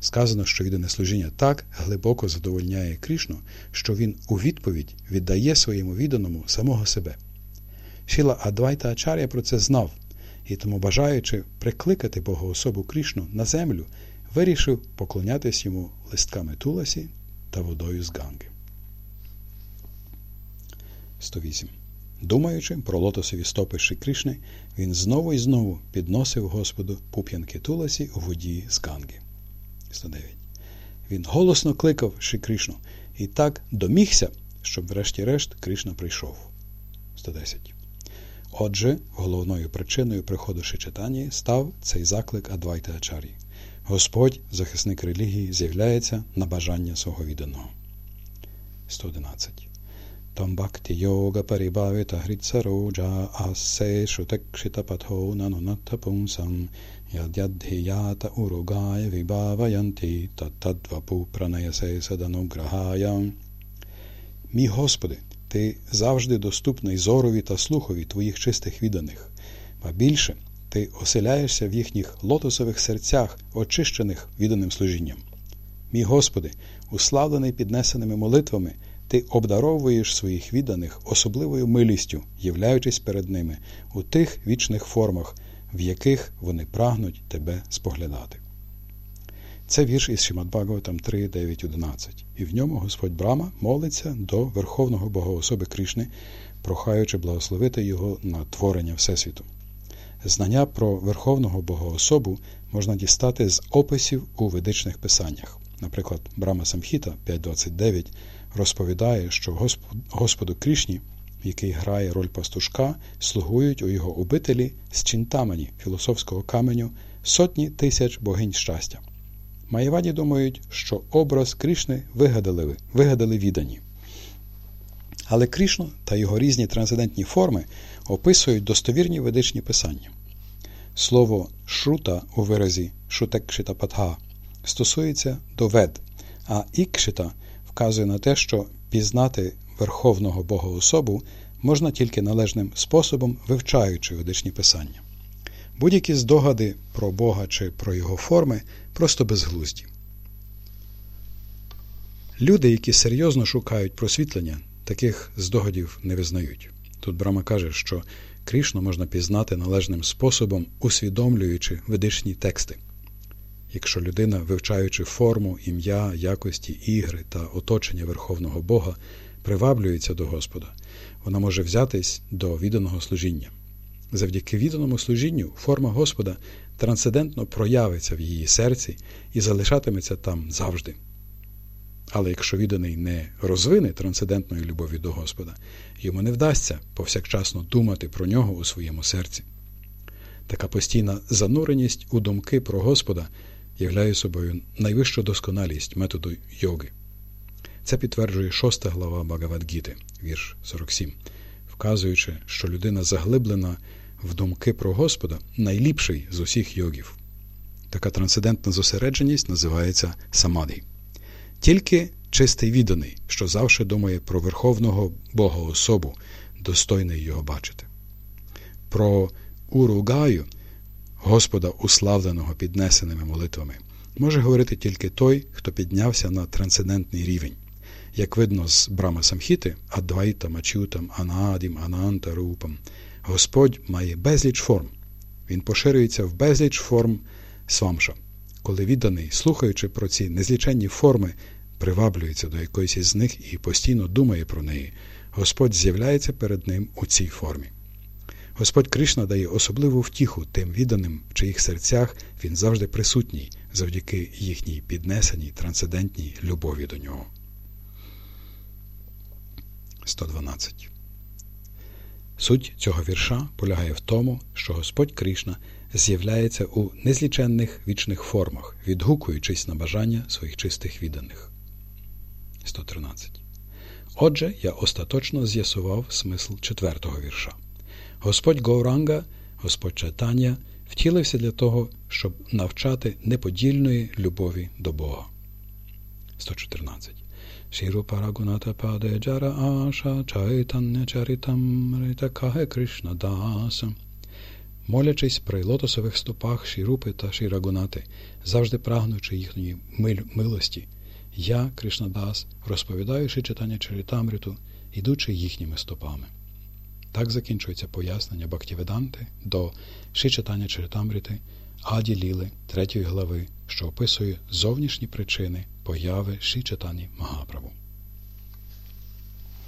Сказано, що віддане служіння так глибоко задовольняє Кришну, що він у відповідь віддає своєму відданому самого себе. Шіла Адвайта Ачар'я про це знав і тому, бажаючи прикликати Богоособу Кришну на землю, вирішив поклонятись йому листками Туласі та водою з Ганги. 108. Думаючи про лотосові стопи Ши Кришни, він знову і знову підносив Господу пуп'янки Туласі у воді з Ганги. 109. Він голосно кликав Ши Кришну і так домігся, щоб, врешті-решт, Кришна прийшов. 110. Отже, головною причиною приходу Шичатані став цей заклик Адвайта Ачарі. Господь, захисник релігії, з'являється на бажання свого відданого. 111. Там бхакти йога парибавита грицароджа асе шутекшита патхо нанонатта пунсам ядядхията уругая вибаваянти таттадвапу пранаясе садануграхая. Мій Господи, ти завжди доступний зорові та слухові твоїх чистих відданих, а більше ти оселяєшся в їхніх лотосових серцях, очищених відданим служінням. Мій Господи, уславлений піднесеними молитвами, ти обдаровуєш своїх відданих особливою милістю, являючись перед ними у тих вічних формах, в яких вони прагнуть тебе споглядати. Це вірш із Шимадбагаватам 3, 9, 11. І в ньому Господь Брама молиться до Верховного Богоособи Кришни, прохаючи благословити його на творення Всесвіту. Знання про Верховного Богоособу можна дістати з описів у ведичних писаннях. Наприклад, Брама Самхіта 5.29 розповідає, що Господу Крішні, який грає роль пастушка, слугують у його обителі з Чінтамані, філософського каменю, сотні тисяч богинь щастя. Маєваді думають, що образ Крішни вигадали, вигадали віддані. Але Крішну та його різні трансцендентні форми описують достовірні ведичні писання. Слово шрута у виразі шутекшитапатга стосується до вед, а ікшита вказує на те, що пізнати Верховного Богоособу можна тільки належним способом, вивчаючи ведичні писання. Будь-які здогади про Бога чи про його форми просто безглузді. Люди, які серйозно шукають просвітлення, таких здогадів не визнають. Тут Брама каже, що Крішну можна пізнати належним способом, усвідомлюючи ведичні тексти. Якщо людина, вивчаючи форму, ім'я, якості, ігри та оточення Верховного Бога, приваблюється до Господа, вона може взятись до відданого служіння. Завдяки відданому служінню форма Господа трансцендентно проявиться в її серці і залишатиметься там завжди. Але якщо відданий не розвине трансцендентної любові до Господа, йому не вдасться повсякчасно думати про нього у своєму серці. Така постійна зануреність у думки про Господа являє собою найвищу досконалість методу йоги. Це підтверджує шоста глава Багавадгіти, вірш 47, вказуючи, що людина заглиблена в думки про Господа найліпший з усіх йогів. Така трансцендентна зосередженість називається самадhi. Тільки чистий відданий, що завжди думає про Верховного Бога особу, достойний його бачити. Про Уругаю, Господа, уславленого піднесеними молитвами, може говорити тільки той, хто піднявся на трансцендентний рівень. Як видно з Брама Самхіти, Адвайтам, Ачютам, Анадім, Ананта, Господь має безліч форм. Він поширюється в безліч форм свамша коли відданий, слухаючи про ці незліченні форми, приваблюється до якоїсь із них і постійно думає про неї, Господь з'являється перед ним у цій формі. Господь Кришна дає особливу втіху тим відданим, в чиїх серцях він завжди присутній завдяки їхній піднесеній трансцендентній любові до нього. 112. Суть цього вірша полягає в тому, що Господь Кришна з'являється у незліченних вічних формах, відгукуючись на бажання своїх чистих відданих. 113. Отже, я остаточно з'ясував смисл четвертого вірша. Господь Гауранга, Господь Чайтання втілився для того, щоб навчати неподільної любові до Бога. 114. Джара Аша Чайтання Чаритам Рита Кахе Кришна Даса молячись при лотосових стопах Шірупи та Шірагунати, завжди прагнучи їхньої милості, я, Кришнадас, розповідаючи читання Чарітамриту, ідучи їхніми стопами. Так закінчується пояснення Бактіведанти до Шичитання Чарітамрити, Аді Ліли, третьої глави, що описує зовнішні причини появи Шичитані Магаправу.